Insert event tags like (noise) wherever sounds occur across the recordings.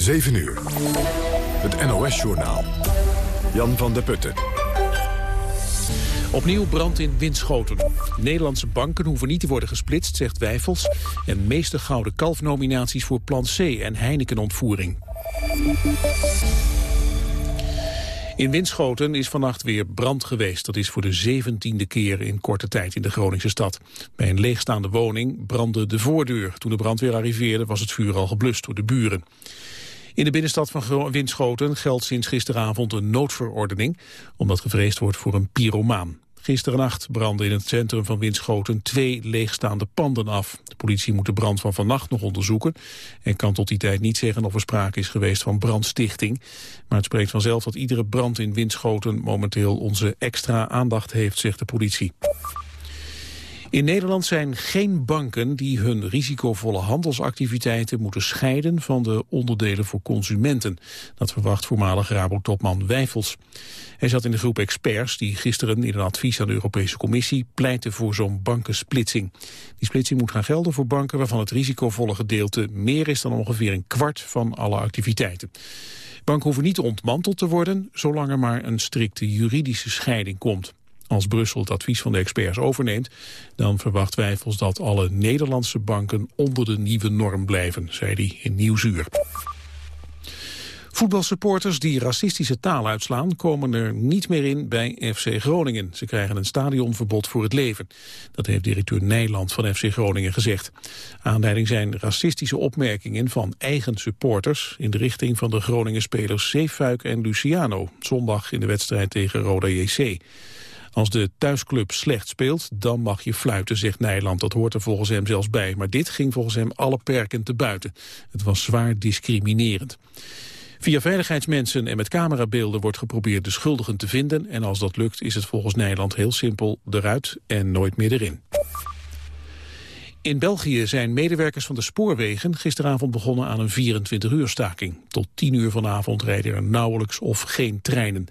7 uur. Het NOS-journaal. Jan van der Putten. Opnieuw brand in Winschoten. Nederlandse banken hoeven niet te worden gesplitst, zegt Wijfels. En meeste gouden kalfnominaties voor Plan C en Heineken-ontvoering. In Winschoten is vannacht weer brand geweest. Dat is voor de zeventiende keer in korte tijd in de Groningse stad. Bij een leegstaande woning brandde de voordeur. Toen de brandweer arriveerde was het vuur al geblust door de buren. In de binnenstad van Winschoten geldt sinds gisteravond een noodverordening... omdat gevreesd wordt voor een pyromaan. Gisterennacht brandden in het centrum van Winschoten twee leegstaande panden af. De politie moet de brand van vannacht nog onderzoeken... en kan tot die tijd niet zeggen of er sprake is geweest van brandstichting. Maar het spreekt vanzelf dat iedere brand in Winschoten momenteel onze extra aandacht heeft, zegt de politie. In Nederland zijn geen banken die hun risicovolle handelsactiviteiten moeten scheiden van de onderdelen voor consumenten. Dat verwacht voormalig Rabo-topman Wijfels. Hij zat in de groep experts die gisteren in een advies aan de Europese Commissie pleiten voor zo'n bankensplitsing. Die splitsing moet gaan gelden voor banken waarvan het risicovolle gedeelte meer is dan ongeveer een kwart van alle activiteiten. Banken hoeven niet ontmanteld te worden, zolang er maar een strikte juridische scheiding komt. Als Brussel het advies van de experts overneemt, dan verwacht Wijfels dat alle Nederlandse banken onder de nieuwe norm blijven, zei hij in Nieuwsuur. Voetbalsupporters die racistische taal uitslaan komen er niet meer in bij FC Groningen. Ze krijgen een stadionverbod voor het leven. Dat heeft directeur Nijland van FC Groningen gezegd. Aanleiding zijn racistische opmerkingen van eigen supporters... in de richting van de Groningen spelers Zeefuik en Luciano... zondag in de wedstrijd tegen Roda JC. Als de thuisclub slecht speelt, dan mag je fluiten, zegt Nijland. Dat hoort er volgens hem zelfs bij. Maar dit ging volgens hem alle perken te buiten. Het was zwaar discriminerend. Via veiligheidsmensen en met camerabeelden wordt geprobeerd de schuldigen te vinden. En als dat lukt is het volgens Nijland heel simpel eruit en nooit meer erin. In België zijn medewerkers van de spoorwegen gisteravond begonnen aan een 24-uur staking. Tot 10 uur vanavond rijden er nauwelijks of geen treinen.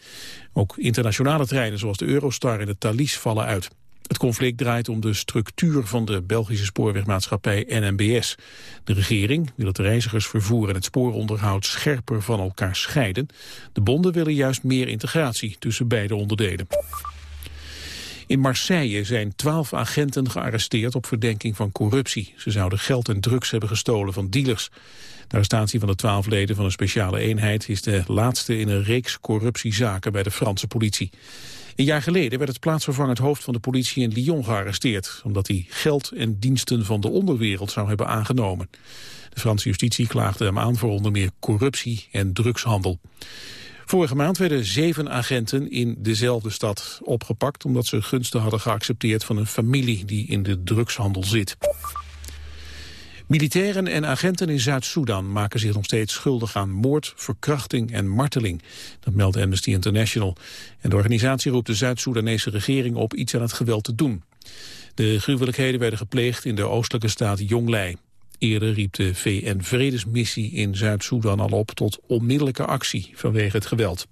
Ook internationale treinen zoals de Eurostar en de Thalys vallen uit. Het conflict draait om de structuur van de Belgische spoorwegmaatschappij NMBS. De regering wil het reizigersvervoer en het spooronderhoud scherper van elkaar scheiden. De bonden willen juist meer integratie tussen beide onderdelen. In Marseille zijn twaalf agenten gearresteerd op verdenking van corruptie. Ze zouden geld en drugs hebben gestolen van dealers. De arrestatie van de twaalf leden van een speciale eenheid is de laatste in een reeks corruptiezaken bij de Franse politie. Een jaar geleden werd het plaatsvervangend hoofd van de politie in Lyon gearresteerd... omdat hij geld en diensten van de onderwereld zou hebben aangenomen. De Franse justitie klaagde hem aan voor onder meer corruptie en drugshandel. Vorige maand werden zeven agenten in dezelfde stad opgepakt... omdat ze gunsten hadden geaccepteerd van een familie die in de drugshandel zit. Militairen en agenten in Zuid-Soedan maken zich nog steeds schuldig aan moord, verkrachting en marteling. Dat meldt Amnesty International. En de organisatie roept de Zuid-Soedanese regering op iets aan het geweld te doen. De gruwelijkheden werden gepleegd in de oostelijke staat Jonglei. Eerder riep de VN-vredesmissie in Zuid-Soedan al op tot onmiddellijke actie vanwege het geweld.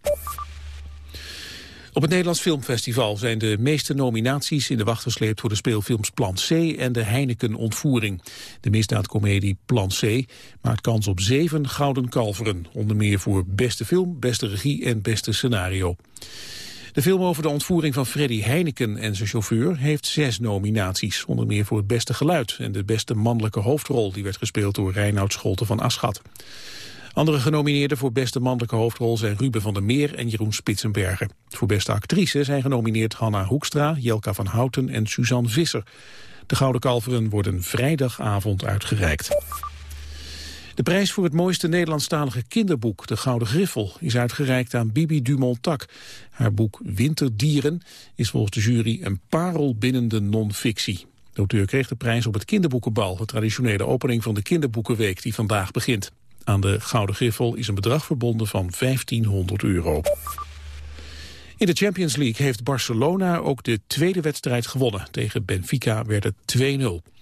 Op het Nederlands Filmfestival zijn de meeste nominaties in de wacht gesleept voor de speelfilms Plan C en de Heineken-ontvoering. De misdaadcomedie Plan C maakt kans op zeven gouden kalveren, onder meer voor beste film, beste regie en beste scenario. De film over de ontvoering van Freddy Heineken en zijn chauffeur heeft zes nominaties. Onder meer voor het beste geluid en de beste mannelijke hoofdrol. Die werd gespeeld door Reinoud Scholten van Aschat. Andere genomineerden voor beste mannelijke hoofdrol zijn Ruben van der Meer en Jeroen Spitsenberger. Voor beste actrice zijn genomineerd Hanna Hoekstra, Jelka van Houten en Suzanne Visser. De Gouden Kalveren worden vrijdagavond uitgereikt. De prijs voor het mooiste Nederlandstalige kinderboek, De Gouden Griffel, is uitgereikt aan Bibi Dumontac. Haar boek Winterdieren is volgens de jury een parel binnen de non-fictie. De auteur kreeg de prijs op het kinderboekenbal, de traditionele opening van de kinderboekenweek die vandaag begint. Aan de Gouden Griffel is een bedrag verbonden van 1500 euro. In de Champions League heeft Barcelona ook de tweede wedstrijd gewonnen. Tegen Benfica werd het 2-0.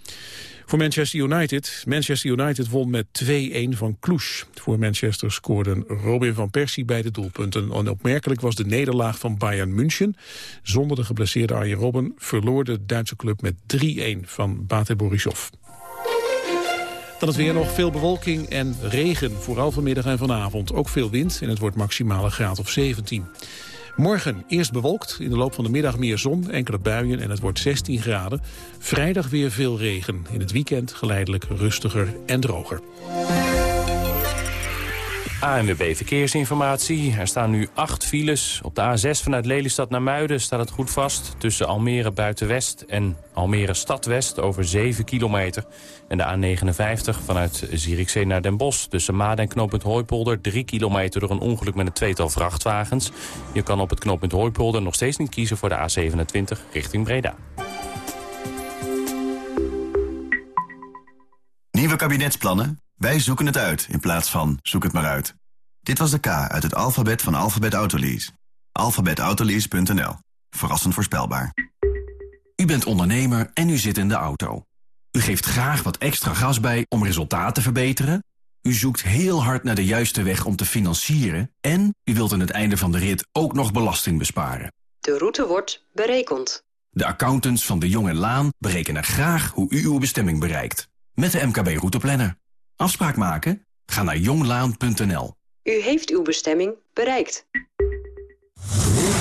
Voor Manchester United. Manchester United won met 2-1 van Cluj. Voor Manchester scoorden Robin van Persie bij de doelpunten. En opmerkelijk was de nederlaag van Bayern München. Zonder de geblesseerde Arjen Robben verloor de Duitse club met 3-1 van Bate Borisov. Dan het weer nog veel bewolking en regen, vooral vanmiddag en vanavond. Ook veel wind en het wordt maximale graad of 17. Morgen eerst bewolkt, in de loop van de middag meer zon, enkele buien en het wordt 16 graden. Vrijdag weer veel regen, in het weekend geleidelijk rustiger en droger. ANWB Verkeersinformatie. Er staan nu acht files. Op de A6 vanuit Lelystad naar Muiden staat het goed vast... tussen Almere Buitenwest en Almere Stadwest over 7 kilometer. En de A59 vanuit Zierikzee naar Den Bosch... tussen Maden en knooppunt Hooipolder 3 kilometer... door een ongeluk met een tweetal vrachtwagens. Je kan op het knooppunt Hooipolder nog steeds niet kiezen voor de A27 richting Breda. Nieuwe kabinetsplannen? Wij zoeken het uit in plaats van zoek het maar uit. Dit was de K uit het alfabet van Alphabet Autolease. Alphabetautolease.nl. Verrassend voorspelbaar. U bent ondernemer en u zit in de auto. U geeft graag wat extra gas bij om resultaat te verbeteren. U zoekt heel hard naar de juiste weg om te financieren. En u wilt aan het einde van de rit ook nog belasting besparen. De route wordt berekend. De accountants van de Jong en Laan berekenen graag hoe u uw bestemming bereikt. Met de MKB Routeplanner. Afspraak maken? Ga naar jonglaan.nl. U heeft uw bestemming bereikt.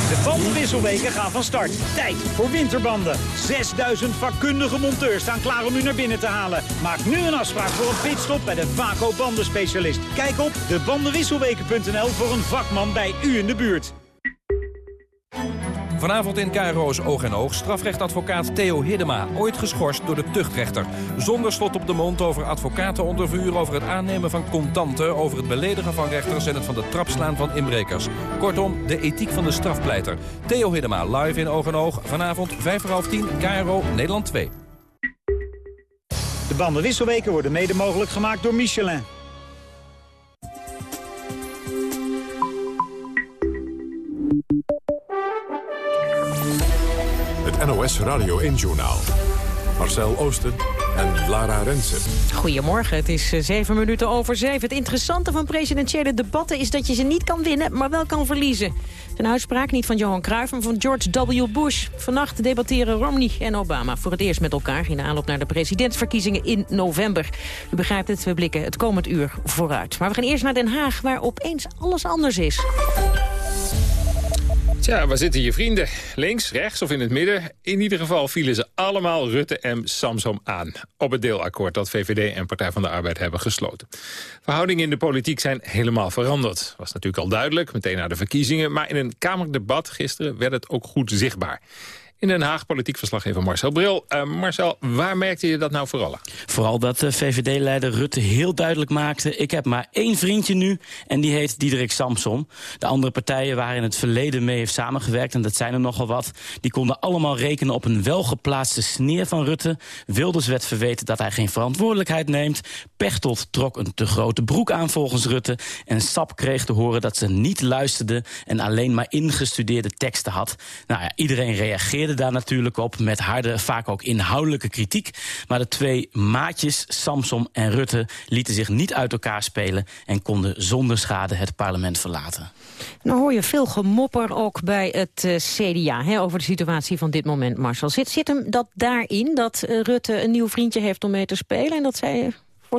De bandenwisselweken gaan van start. Tijd voor winterbanden. 6000 vakkundige monteurs staan klaar om u naar binnen te halen. Maak nu een afspraak voor een pitstop bij de Vaco bandenspecialist. Kijk op debandenwisselweken.nl voor een vakman bij u in de buurt. Vanavond in KRO's Oog en Oog strafrechtadvocaat Theo Hiddema... ooit geschorst door de tuchtrechter. Zonder slot op de mond over advocaten onder vuur... over het aannemen van contanten... over het beledigen van rechters en het van de trap slaan van inbrekers. Kortom, de ethiek van de strafpleiter. Theo Hiddema live in Oog en Oog. Vanavond 5 voor half 10, KRO Nederland 2. De bandenwisselweken worden mede mogelijk gemaakt door Michelin. NOS Radio 1-journaal. Marcel Oosten en Lara Rensen. Goedemorgen, het is eh, zeven minuten over zeven. Het interessante van presidentiële debatten is dat je ze niet kan winnen, maar wel kan verliezen. Een uitspraak niet van Johan Cruijff, maar van George W. Bush. Vannacht debatteren Romney en Obama voor het eerst met elkaar... in de aanloop naar de presidentsverkiezingen in november. U begrijpt het, we blikken het komend uur vooruit. Maar we gaan eerst naar Den Haag, waar opeens alles anders is. Tja, waar zitten je vrienden? Links, rechts of in het midden? In ieder geval vielen ze allemaal Rutte en Samsom aan... op het deelakkoord dat VVD en Partij van de Arbeid hebben gesloten. Verhoudingen in de politiek zijn helemaal veranderd. Was natuurlijk al duidelijk, meteen na de verkiezingen... maar in een Kamerdebat gisteren werd het ook goed zichtbaar. In Den Haag, politiek verslaggever Marcel Bril. Uh, Marcel, waar merkte je dat nou vooral Vooral dat de VVD-leider Rutte heel duidelijk maakte... ik heb maar één vriendje nu en die heet Diederik Samson. De andere partijen waar in het verleden mee heeft samengewerkt... en dat zijn er nogal wat, die konden allemaal rekenen op een welgeplaatste sneer van Rutte. Wilders werd verweten dat hij geen verantwoordelijkheid neemt. Pechtold trok een te grote broek aan volgens Rutte. En Sap kreeg te horen dat ze niet luisterde... en alleen maar ingestudeerde teksten had. Nou ja, iedereen reageerde daar natuurlijk op met harde, vaak ook inhoudelijke kritiek. Maar de twee maatjes, Samsom en Rutte, lieten zich niet uit elkaar spelen... en konden zonder schade het parlement verlaten. Nou hoor je veel gemopper ook bij het uh, CDA hè, over de situatie van dit moment, Marcel. Zit, zit hem dat daarin, dat uh, Rutte een nieuw vriendje heeft om mee te spelen... en dat zij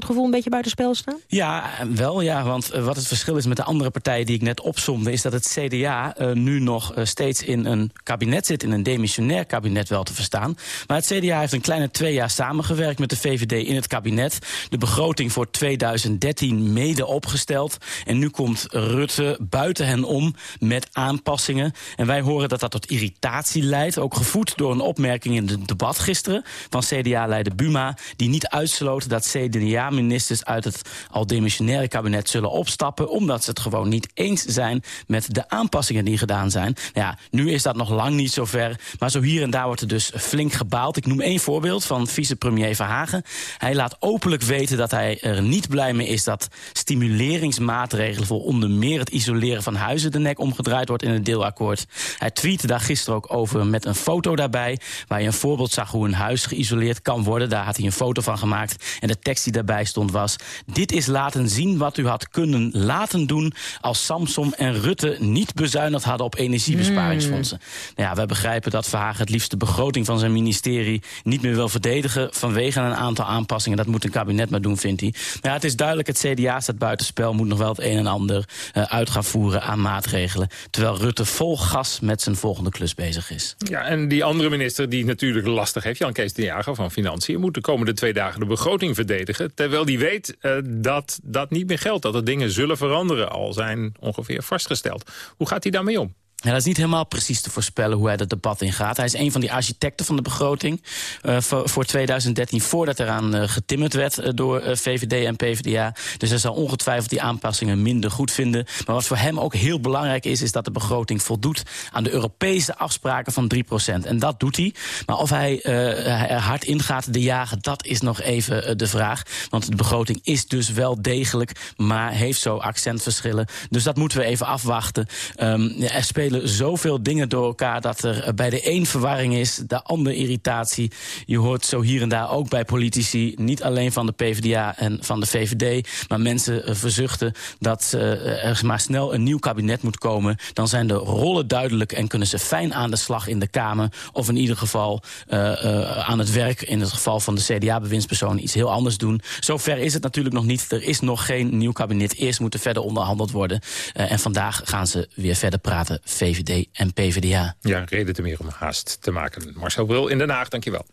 gevoel een beetje buitenspel staan? Ja, wel ja, want uh, wat het verschil is met de andere partijen die ik net opzomde... is dat het CDA uh, nu nog uh, steeds in een kabinet zit, in een demissionair kabinet wel te verstaan. Maar het CDA heeft een kleine twee jaar samengewerkt met de VVD in het kabinet. De begroting voor 2013 mede opgesteld. En nu komt Rutte buiten hen om met aanpassingen. En wij horen dat dat tot irritatie leidt. Ook gevoed door een opmerking in het debat gisteren van CDA-leider Buma... die niet uitsloot dat CDA ministers uit het al demissionaire kabinet zullen opstappen... omdat ze het gewoon niet eens zijn met de aanpassingen die gedaan zijn. Nou ja, nu is dat nog lang niet zover, maar zo hier en daar wordt er dus flink gebaald. Ik noem één voorbeeld van vicepremier Verhagen. Hij laat openlijk weten dat hij er niet blij mee is... dat stimuleringsmaatregelen voor onder meer het isoleren van huizen... de nek omgedraaid wordt in het deelakkoord. Hij tweette daar gisteren ook over met een foto daarbij... waar je een voorbeeld zag hoe een huis geïsoleerd kan worden. Daar had hij een foto van gemaakt. En de tekst die daarbij erbij stond was... dit is laten zien wat u had kunnen laten doen... als Samsom en Rutte niet bezuinigd hadden op energiebesparingsfondsen. Nou ja, wij begrijpen dat Verhagen het liefst de begroting van zijn ministerie... niet meer wil verdedigen vanwege een aantal aanpassingen. Dat moet een kabinet maar doen, vindt hij. Maar ja, het is duidelijk, het CDA staat buitenspel... moet nog wel het een en ander uh, uit gaan voeren aan maatregelen. Terwijl Rutte vol gas met zijn volgende klus bezig is. Ja, en die andere minister die natuurlijk lastig heeft... Jan Kees de Jager van Financiën... moet de komende twee dagen de begroting verdedigen... terwijl die weet uh, dat dat niet meer geldt. Dat er dingen zullen veranderen, al zijn ongeveer vastgesteld. Hoe gaat hij daarmee om? Ja, dat is niet helemaal precies te voorspellen hoe hij dat debat ingaat. Hij is een van die architecten van de begroting uh, voor, voor, 2013... voordat eraan uh, getimmerd werd uh, door VVD en PvdA. Dus hij zal ongetwijfeld die aanpassingen minder goed vinden. Maar wat voor hem ook heel belangrijk is... is dat de begroting voldoet aan de Europese afspraken van 3% En dat doet hij. Maar of hij er hard ingaat de jagen, dat is nog even de vraag. Want de begroting is dus wel degelijk... maar heeft zo accentverschillen. Dus dat moeten we even afwachten. Um, er zoveel dingen door elkaar... dat er bij de een verwarring is, de ander irritatie. Je hoort zo hier en daar ook bij politici... niet alleen van de PvdA en van de VVD... maar mensen verzuchten dat er maar snel een nieuw kabinet moet komen. Dan zijn de rollen duidelijk en kunnen ze fijn aan de slag in de Kamer... of in ieder geval uh, aan het werk, in het geval van de CDA-bewindspersoon... iets heel anders doen. Zover is het natuurlijk nog niet. Er is nog geen nieuw kabinet. Eerst moet er verder onderhandeld worden. En vandaag gaan ze weer verder praten VVD en PvdA. Ja, reden te meer om haast te maken. Marcel Bril in Den Haag, dankjewel.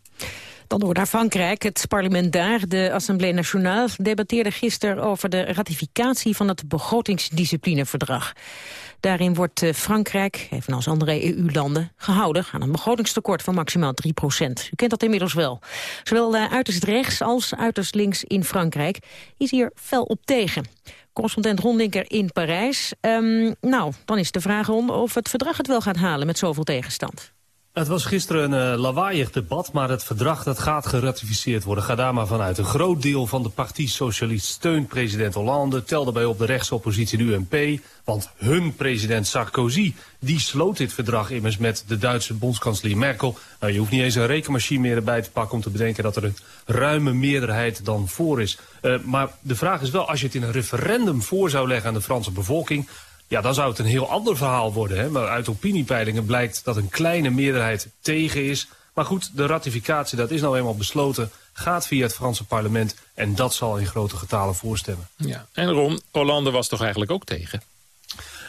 Dan door naar Frankrijk. Het parlement daar, de Assemblée Nationale, debatteerde gisteren over de ratificatie van het begrotingsdisciplineverdrag. Daarin wordt eh, Frankrijk, evenals andere EU-landen, gehouden aan een begrotingstekort van maximaal 3 procent. U kent dat inmiddels wel. Zowel eh, uiterst rechts als uiterst links in Frankrijk is hier fel op tegen. Correspondent Ron in Parijs. Um, nou, dan is de vraag om of het verdrag het wel gaat halen met zoveel tegenstand. Het was gisteren een uh, lawaaiig debat, maar het verdrag dat gaat geratificeerd worden. Ga daar maar vanuit. Een groot deel van de Partie Socialist steunt president Hollande. Tel daarbij op de rechtse oppositie de UMP. Want hun president Sarkozy, die sloot dit verdrag immers met de Duitse bondskanselier Merkel. Nou, je hoeft niet eens een rekenmachine meer erbij te pakken om te bedenken dat er een ruime meerderheid dan voor is. Uh, maar de vraag is wel, als je het in een referendum voor zou leggen aan de Franse bevolking... Ja, dan zou het een heel ander verhaal worden. Hè? Maar uit opiniepeilingen blijkt dat een kleine meerderheid tegen is. Maar goed, de ratificatie, dat is nou eenmaal besloten, gaat via het Franse parlement. En dat zal in grote getalen voorstemmen. Ja. En Ron, Hollande was toch eigenlijk ook tegen?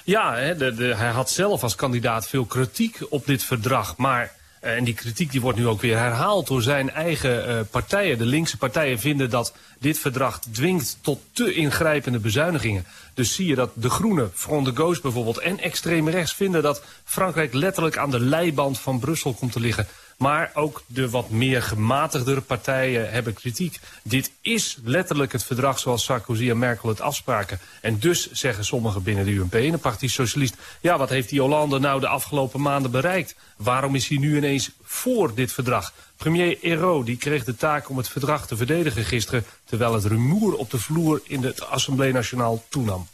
Ja, hè, de, de, hij had zelf als kandidaat veel kritiek op dit verdrag. Maar en die kritiek die wordt nu ook weer herhaald door zijn eigen uh, partijen. De linkse partijen vinden dat dit verdrag dwingt tot te ingrijpende bezuinigingen. Dus zie je dat de Groenen, Front de Gauche bijvoorbeeld... en extreem rechts vinden dat Frankrijk letterlijk aan de leiband van Brussel komt te liggen. Maar ook de wat meer gematigdere partijen hebben kritiek. Dit is letterlijk het verdrag zoals Sarkozy en Merkel het afspraken. En dus zeggen sommigen binnen de UMP en de Partij Socialist... ja, wat heeft die Hollande nou de afgelopen maanden bereikt? Waarom is hij nu ineens voor dit verdrag? Premier Hérault die kreeg de taak om het verdrag te verdedigen gisteren... terwijl het rumoer op de vloer in de Assemblée Nationale toenam.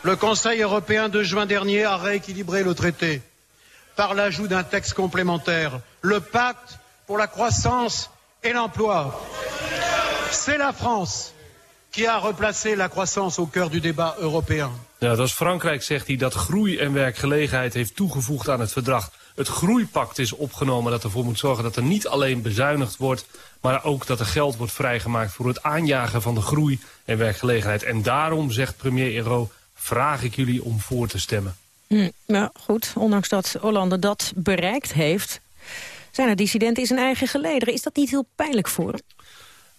Le Conseil européen de juin dernier a rééquilibré le traité... par l'ajout d'un texte complémentaire, le pacte pour la croissance et l'emploi. C'est la France qui a replacé la croissance au cœur du débat européen. Ja, dat Frankrijk, zegt hij, dat groei en werkgelegenheid heeft toegevoegd aan het verdrag. Het groeipact is opgenomen dat ervoor moet zorgen dat er niet alleen bezuinigd wordt... maar ook dat er geld wordt vrijgemaakt voor het aanjagen van de groei en werkgelegenheid. En daarom, zegt premier Hérault, vraag ik jullie om voor te stemmen. Hm, nou goed, ondanks dat Hollande dat bereikt heeft... zijn er dissidenten in zijn eigen gelederen. Is dat niet heel pijnlijk voor hem?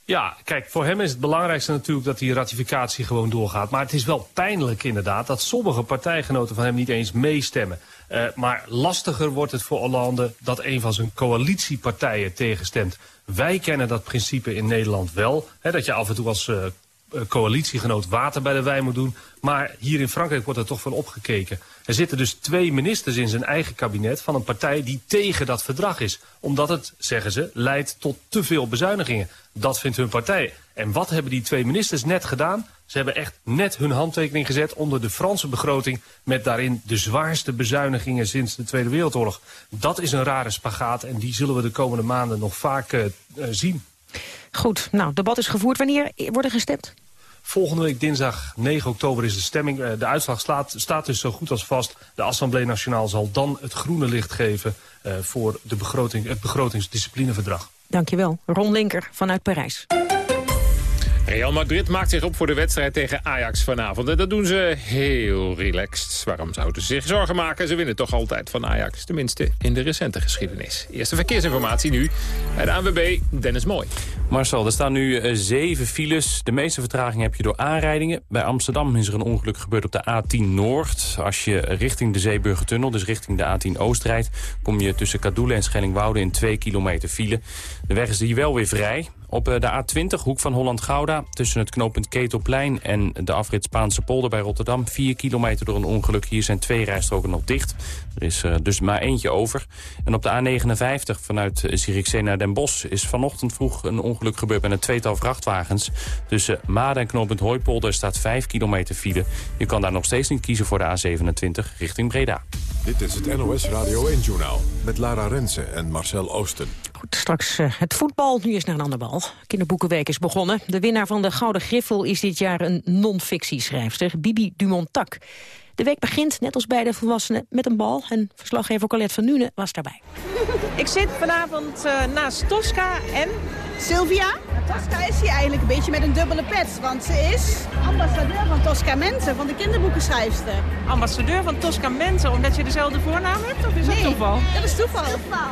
Ja, kijk, voor hem is het belangrijkste natuurlijk dat die ratificatie gewoon doorgaat. Maar het is wel pijnlijk inderdaad dat sommige partijgenoten van hem niet eens meestemmen. Uh, maar lastiger wordt het voor Hollande dat een van zijn coalitiepartijen tegenstemt. Wij kennen dat principe in Nederland wel. Hè, dat je af en toe als uh, coalitiegenoot water bij de wijn moet doen. Maar hier in Frankrijk wordt er toch van opgekeken. Er zitten dus twee ministers in zijn eigen kabinet van een partij die tegen dat verdrag is. Omdat het, zeggen ze, leidt tot te veel bezuinigingen. Dat vindt hun partij. En wat hebben die twee ministers net gedaan? Ze hebben echt net hun handtekening gezet onder de Franse begroting... met daarin de zwaarste bezuinigingen sinds de Tweede Wereldoorlog. Dat is een rare spagaat en die zullen we de komende maanden nog vaak uh, zien. Goed, nou, debat is gevoerd. Wanneer wordt er gestemd? Volgende week dinsdag 9 oktober is de stemming. Eh, de uitslag staat, dus zo goed als vast. De Assemblée Nationale zal dan het groene licht geven... Uh, voor de begroting, het begrotingsdisciplineverdrag. Dankjewel. Ron Linker vanuit Parijs. Real Madrid maakt zich op voor de wedstrijd tegen Ajax vanavond. En dat doen ze heel relaxed. Waarom zouden ze zich zorgen maken? Ze winnen toch altijd van Ajax. Tenminste in de recente geschiedenis. Eerste verkeersinformatie nu bij de ANWB Dennis Mooi. Marcel, er staan nu uh, zeven files. De meeste vertraging heb je door aanrijdingen. Bij Amsterdam is er een ongeluk gebeurd op de A10 Noord. Als je richting de Zeeburgertunnel, dus richting de A10 Oost rijdt... kom je tussen Kadoelen en Schellingwoude in 2 kilometer file. De weg is hier wel weer vrij. Op eh, de A20, hoek van Holland-Gouda, tussen het knooppunt Ketelplein... en de afrit Spaanse polder bij Rotterdam. 4 kilometer door een ongeluk. Hier zijn twee rijstroken nog dicht. Er is uh, dus maar eentje over. En op de A59 vanuit Zierikzee naar Den Bosch... is vanochtend vroeg een ongeluk gebeurd met een tweetal vrachtwagens. Tussen Maden en knooppunt Hooipolder staat 5 kilometer file. Je kan daar nog steeds niet kiezen voor de A27 richting Breda. Dit is het NOS Radio 1-journaal met Lara Rensen en Marcel Oosten. Goed, straks uh, het voetbal. Nu is naar een ander bal. Kinderboekenweek is begonnen. De winnaar van de Gouden Griffel is dit jaar een non-fictieschrijfster, Bibi Dumontak. De week begint, net als bij de volwassenen, met een bal. En verslaggever Colette van Nuenen was daarbij. (laughs) Ik zit vanavond uh, naast Tosca en... Sylvia. Tosca is hier eigenlijk een beetje met een dubbele pet. Want ze is ambassadeur van Tosca Mente, van de kinderboekenschrijfster. Ambassadeur van Tosca Mente, omdat je dezelfde voornaam hebt? Of is dat nee, toeval? dat is toeval. toeval.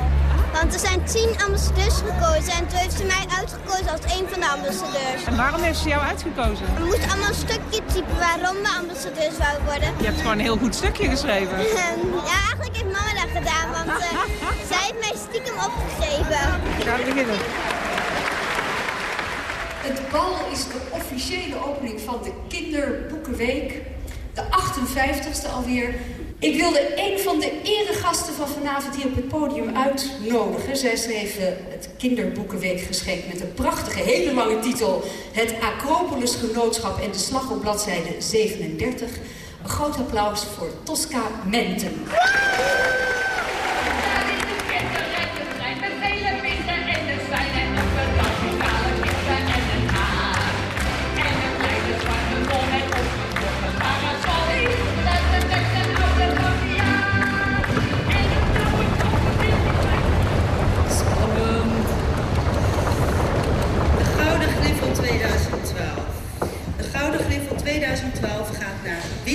Want er zijn tien ambassadeurs gekozen en toen heeft ze mij uitgekozen als een van de ambassadeurs. En waarom heeft ze jou uitgekozen? We moesten allemaal een stukje typen waarom we ambassadeurs wouden worden. Je hebt gewoon een heel goed stukje geschreven. (laughs) ja, eigenlijk heeft mama dat gedaan, want uh, (laughs) zij heeft mij stiekem opgegeven. Gaan we beginnen. Het bal is de officiële opening van de Kinderboekenweek. De 58ste alweer. Ik wilde een van de eregasten van vanavond hier op het podium uitnodigen. Zij schreef het Kinderboekenweekgeschenk met een prachtige, hele lange titel. Het Acropolis Genootschap en de slag op bladzijde 37. Een groot applaus voor Tosca Menten.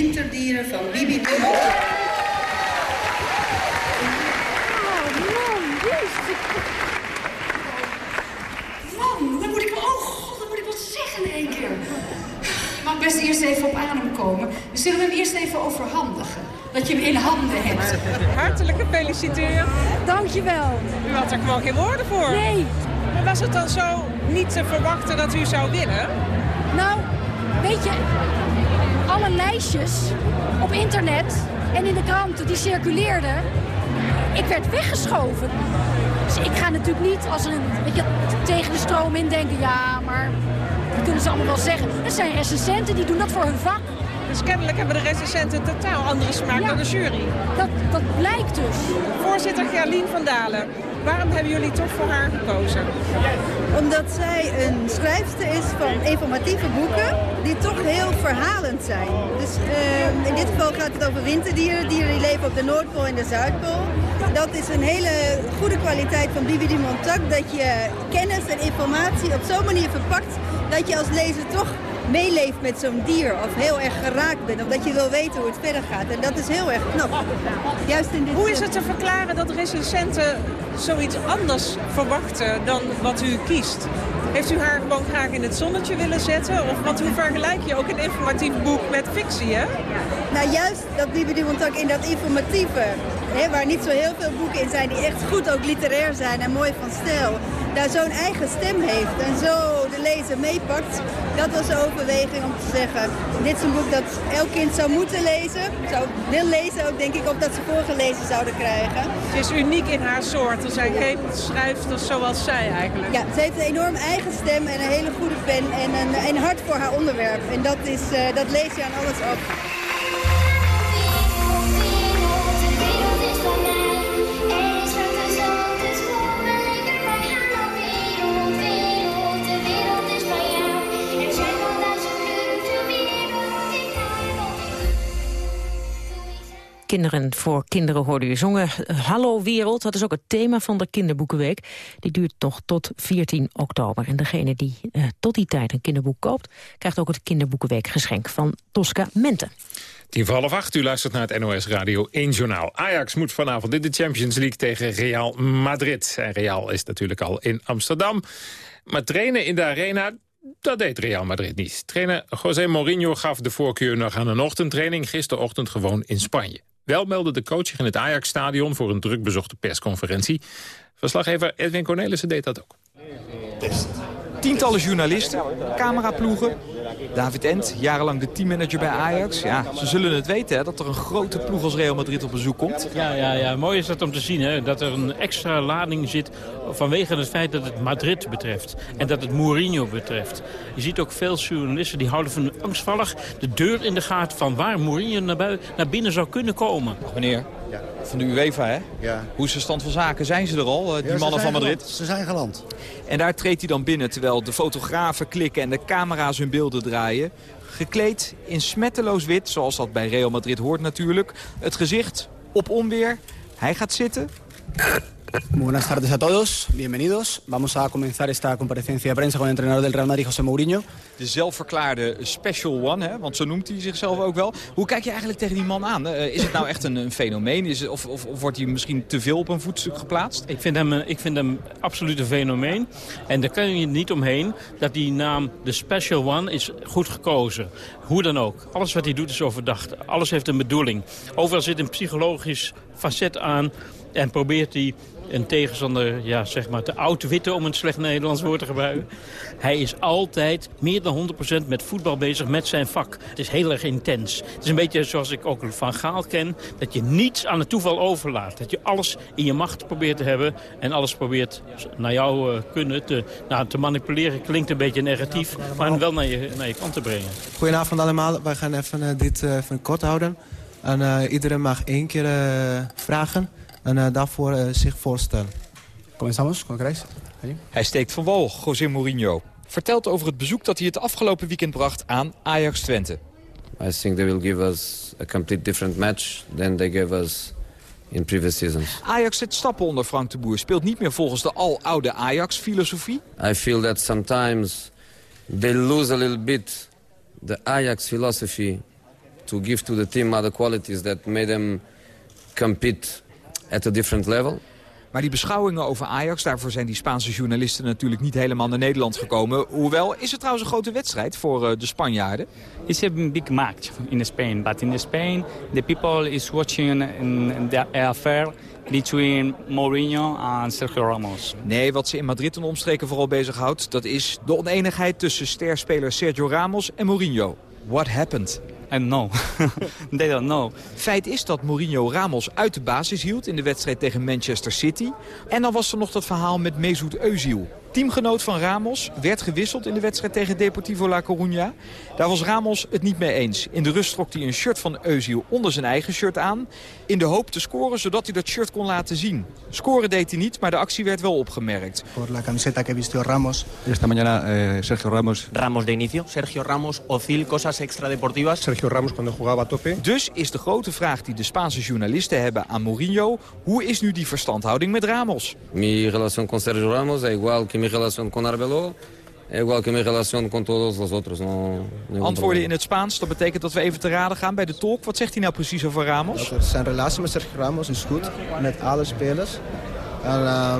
Winterdieren van Bibi Dummel. Man, dan moet ik wel... Oh god, dan moet ik wat zeggen in één keer. Ik mag best eerst even op adem komen. We zullen hem eerst even overhandigen. Dat je hem in handen hebt. Hartelijk gefeliciteerd. Dankjewel. U had er gewoon geen woorden voor. Nee. Maar was het dan zo niet te verwachten dat u zou winnen? Nou, weet je, alle lijstjes op internet en in de kranten die circuleerden, ik werd weggeschoven. Dus ik ga natuurlijk niet als een, weet je, tegen de stroom in denken, ja, maar dat kunnen ze allemaal wel zeggen. Er zijn recensenten die doen dat voor hun vak. Dus kennelijk hebben de recensenten een totaal andere smaak Ja. dan de jury. Dat, dat blijkt dus. Voorzitter Gerlien van Dalen, waarom hebben jullie toch voor haar gekozen? Omdat zij een schrijfster is van informatieve boeken die toch heel verhalend zijn. Dus eh, in dit geval gaat het over winterdieren, dieren die leven op de Noordpool en de Zuidpool. Dat is een hele goede kwaliteit van Bibi Montac, dat je kennis en informatie op zo'n manier verpakt dat je als lezer toch meeleeft met zo'n dier of heel erg geraakt bent of dat je wil weten hoe het verder gaat. En dat is heel erg knap. Juist in dit Hoe is het te verklaren dat recensenten zoiets anders verwachten dan wat u kiest? Heeft u haar gewoon graag in het zonnetje willen zetten? Of want hoe vergelijk je ook een informatief boek met fictie, hè? Nou, juist dat Bibi du Montac in dat informatieve, hè, waar niet zo heel veel boeken in zijn die echt goed ook literair zijn en mooi van stijl, daar zo'n eigen stem heeft en zo lezer meepakt. Dat was de overweging om te zeggen, dit is een boek dat elk kind zou moeten lezen, zou wil lezen ook denk ik, of dat ze voorgelezen zouden krijgen. Ze is uniek in haar soort. Er zijn geen schrijfsters zoals zij eigenlijk. Ja, ze heeft een enorm eigen stem en een hele goede pen en een, een hart voor haar onderwerp. En dat, is, eh, dat lees je aan alles af. Kinderen voor kinderen hoorde u zongen. Hallo Wereld, dat is ook het thema van de kinderboekenweek. Die duurt nog tot 14 oktober. En degene die uh, tot die tijd een kinderboek koopt... krijgt ook het kinderboekenweek geschenk van Tosca Mente. Tien voor half acht, u luistert naar het NOS Radio 1 Journaal. Ajax moet vanavond in de Champions League tegen Real Madrid. En Real is natuurlijk al in Amsterdam. Maar trainen in de arena, dat deed Real Madrid niet. Trainer José Mourinho gaf de voorkeur nog aan een ochtendtraining... gisterochtend gewoon in Spanje. Wel meldde de coach zich in het Ajax-stadion... voor een drukbezochte persconferentie. Verslaggever Edwin Cornelissen deed dat ook. Tientallen journalisten, cameraploegen. David Ent, jarenlang de teammanager bij Ajax. Ja, ze zullen het weten hè, dat er een grote ploeg als Real Madrid op bezoek komt. Ja, ja, ja. mooi is dat om te zien. Hè, dat er een extra lading zit vanwege het feit dat het Madrid betreft. En dat het Mourinho betreft. Je ziet ook veel journalisten die houden van angstvallig de deur in de gaten van waar Mourinho naar, naar binnen zou kunnen komen. Meneer, van de UEFA, hè? Ja. Hoe is de stand van zaken? Zijn ze er al, eh, die mannen van Madrid? Ze zijn geland. En daar treedt hij dan binnen, terwijl de fotografen klikken en de camera's hun beelden draaien. Gekleed in smetteloos wit, zoals dat bij Real Madrid hoort natuurlijk. Het gezicht op onweer. Hij gaat zitten. Muy buenas tardes a todos, bienvenidos. Vamos a comenzar esta comparecencia de prensa con el entrenador del Real Madrid, José Mourinho. De zelfverklaarde special one, hè? want zo noemt hij zichzelf ook wel. Hoe kijk je eigenlijk tegen die man aan? Uh, is het nou echt een, een fenomeen? Is het, of, of, of, wordt hij misschien te veel op een voetstuk geplaatst? Ik vind hem, ik vind hem absoluut een fenomeen. En daar kan je niet omheen dat die naam de special one is goed gekozen. Hoe dan ook. Alles wat hij doet is overdacht. Alles heeft een bedoeling. Overal zit een psychologisch facet aan en probeert hij een tegenstander, ja, zeg maar, te oud-witte om een slecht Nederlands woord te gebruiken. Hij is altijd meer dan 100% met voetbal bezig, met zijn vak. Het is heel erg intens. Het is een beetje zoals ik ook van Gaal ken, dat je niets aan het toeval overlaat. Dat je alles in je macht probeert te hebben en alles probeert naar jouw uh, kunnen te, nou, te manipuleren. Klinkt een beetje negatief, maar wel naar je, naar je kant te brengen. Goedenavond allemaal, wij gaan even uh, dit uh, even kort houden. En iedereen mag één keer vragen en uh, daarvoor uh, zich voorstellen. Comenzamos con Grace. Hij steekt van wal, José Mourinho. Vertelt over het bezoek dat hij het afgelopen weekend bracht aan Ajax Twente. I think they will give us a complete different match than they gave us in previous seasons. Ajax zet stappen onder Frank de Boer. Speelt niet meer volgens de aloude Ajax-filosofie. I feel that sometimes they lose a little bit the Ajax philosophy to give to the team other qualities that made them compete at a different level. Maar die beschouwingen over Ajax, daarvoor zijn die Spaanse journalisten natuurlijk niet helemaal naar Nederland gekomen. Hoewel, is het trouwens een grote wedstrijd voor uh, de Spanjaarden? It's a big match in Spain, but in Spain the people is watching the affair between Mourinho en Sergio Ramos. Nee, wat ze in Madrid en omstreken vooral bezighoudt, dat is de oneenigheid tussen sterspeler Sergio Ramos en Mourinho. What happened? I know. (laughs) They don't know. Feit is dat Mourinho Ramos uit de basis hield in de wedstrijd tegen Manchester City. En dan was er nog dat verhaal met Mesut Özil. Teamgenoot van Ramos werd gewisseld in de wedstrijd tegen Deportivo La Coruña. Daar was Ramos het niet mee eens. In de rust trok hij een shirt van Özil onder zijn eigen shirt aan. In de hoop te scoren zodat hij dat shirt kon laten zien. Scoren deed hij niet, maar de actie werd wel opgemerkt. Por la camiseta que vistió Ramos. Esta mañana eh, Sergio Ramos. Ramos de inicio. Sergio Ramos, Ozil, cosas extradeportivas. Sergio Ramos cuando jugaba a tope. Dus is de grote vraag die de Spaanse journalisten hebben aan Mourinho... hoe is nu die verstandhouding met Ramos? Mi relación con Sergio Ramos es igual que mi relación con Arbelo. Igual que mi relación con todos los otros. No, Antwoorden in het Spaans, dat betekent dat we even te raden gaan bij de talk. Wat zegt hij nou precies over Ramos? Zijn relatie met Sergio Ramos is goed, met alle spelers. En uh,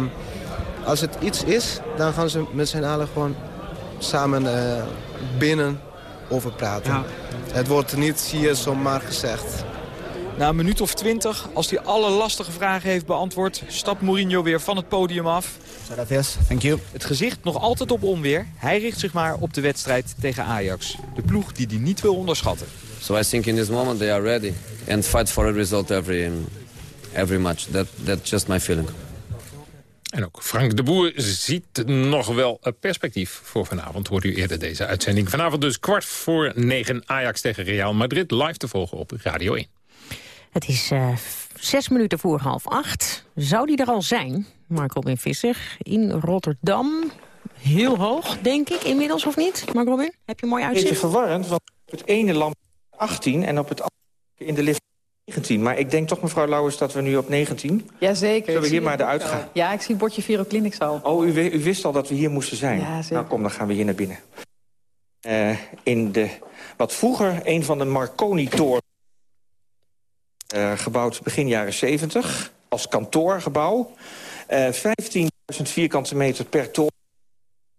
als het iets is, dan gaan ze met z'n allen gewoon samen uh, binnen over praten. Ja. Het wordt niet hier zomaar gezegd. Na een minuut of twintig, als hij alle lastige vragen heeft beantwoord... stapt Mourinho weer van het podium af. Gracias, thank you. Het gezicht nog altijd op onweer. Hij richt zich maar op de wedstrijd tegen Ajax. De ploeg die hij niet wil onderschatten. So I think in this moment they are ready. And fight for a result every, every match. That, that's just my feeling. En ook Frank de Boer ziet nog wel een perspectief voor vanavond. Hoort u eerder deze uitzending. Vanavond dus kwart voor negen Ajax tegen Real Madrid. Live te volgen op Radio 1. Het is uh, zes minuten voor half acht. Zou die er al zijn, Mark Robin Visser, in Rotterdam? Heel hoog, denk ik, inmiddels, of niet? Mark Robin, heb je een mooi uitzicht? Beetje verwarrend, want op het ene lamp 18 en op het andere in de lift 19, maar ik denk toch, mevrouw Lauwers, dat we nu op 19... Jazeker. Zullen we hier maar de uitgaan? al. Ja, ik zie het bordje Viroclinics al. Oh, u, u wist al dat we hier moesten zijn? Ja, zeker. Nou, kom, dan gaan we hier naar binnen. Eh, in de, wat vroeger een van de Marconi-toren... eh, gebouwd begin jaren 70, als kantoorgebouw. Eh 15.000 vierkante meter per toren.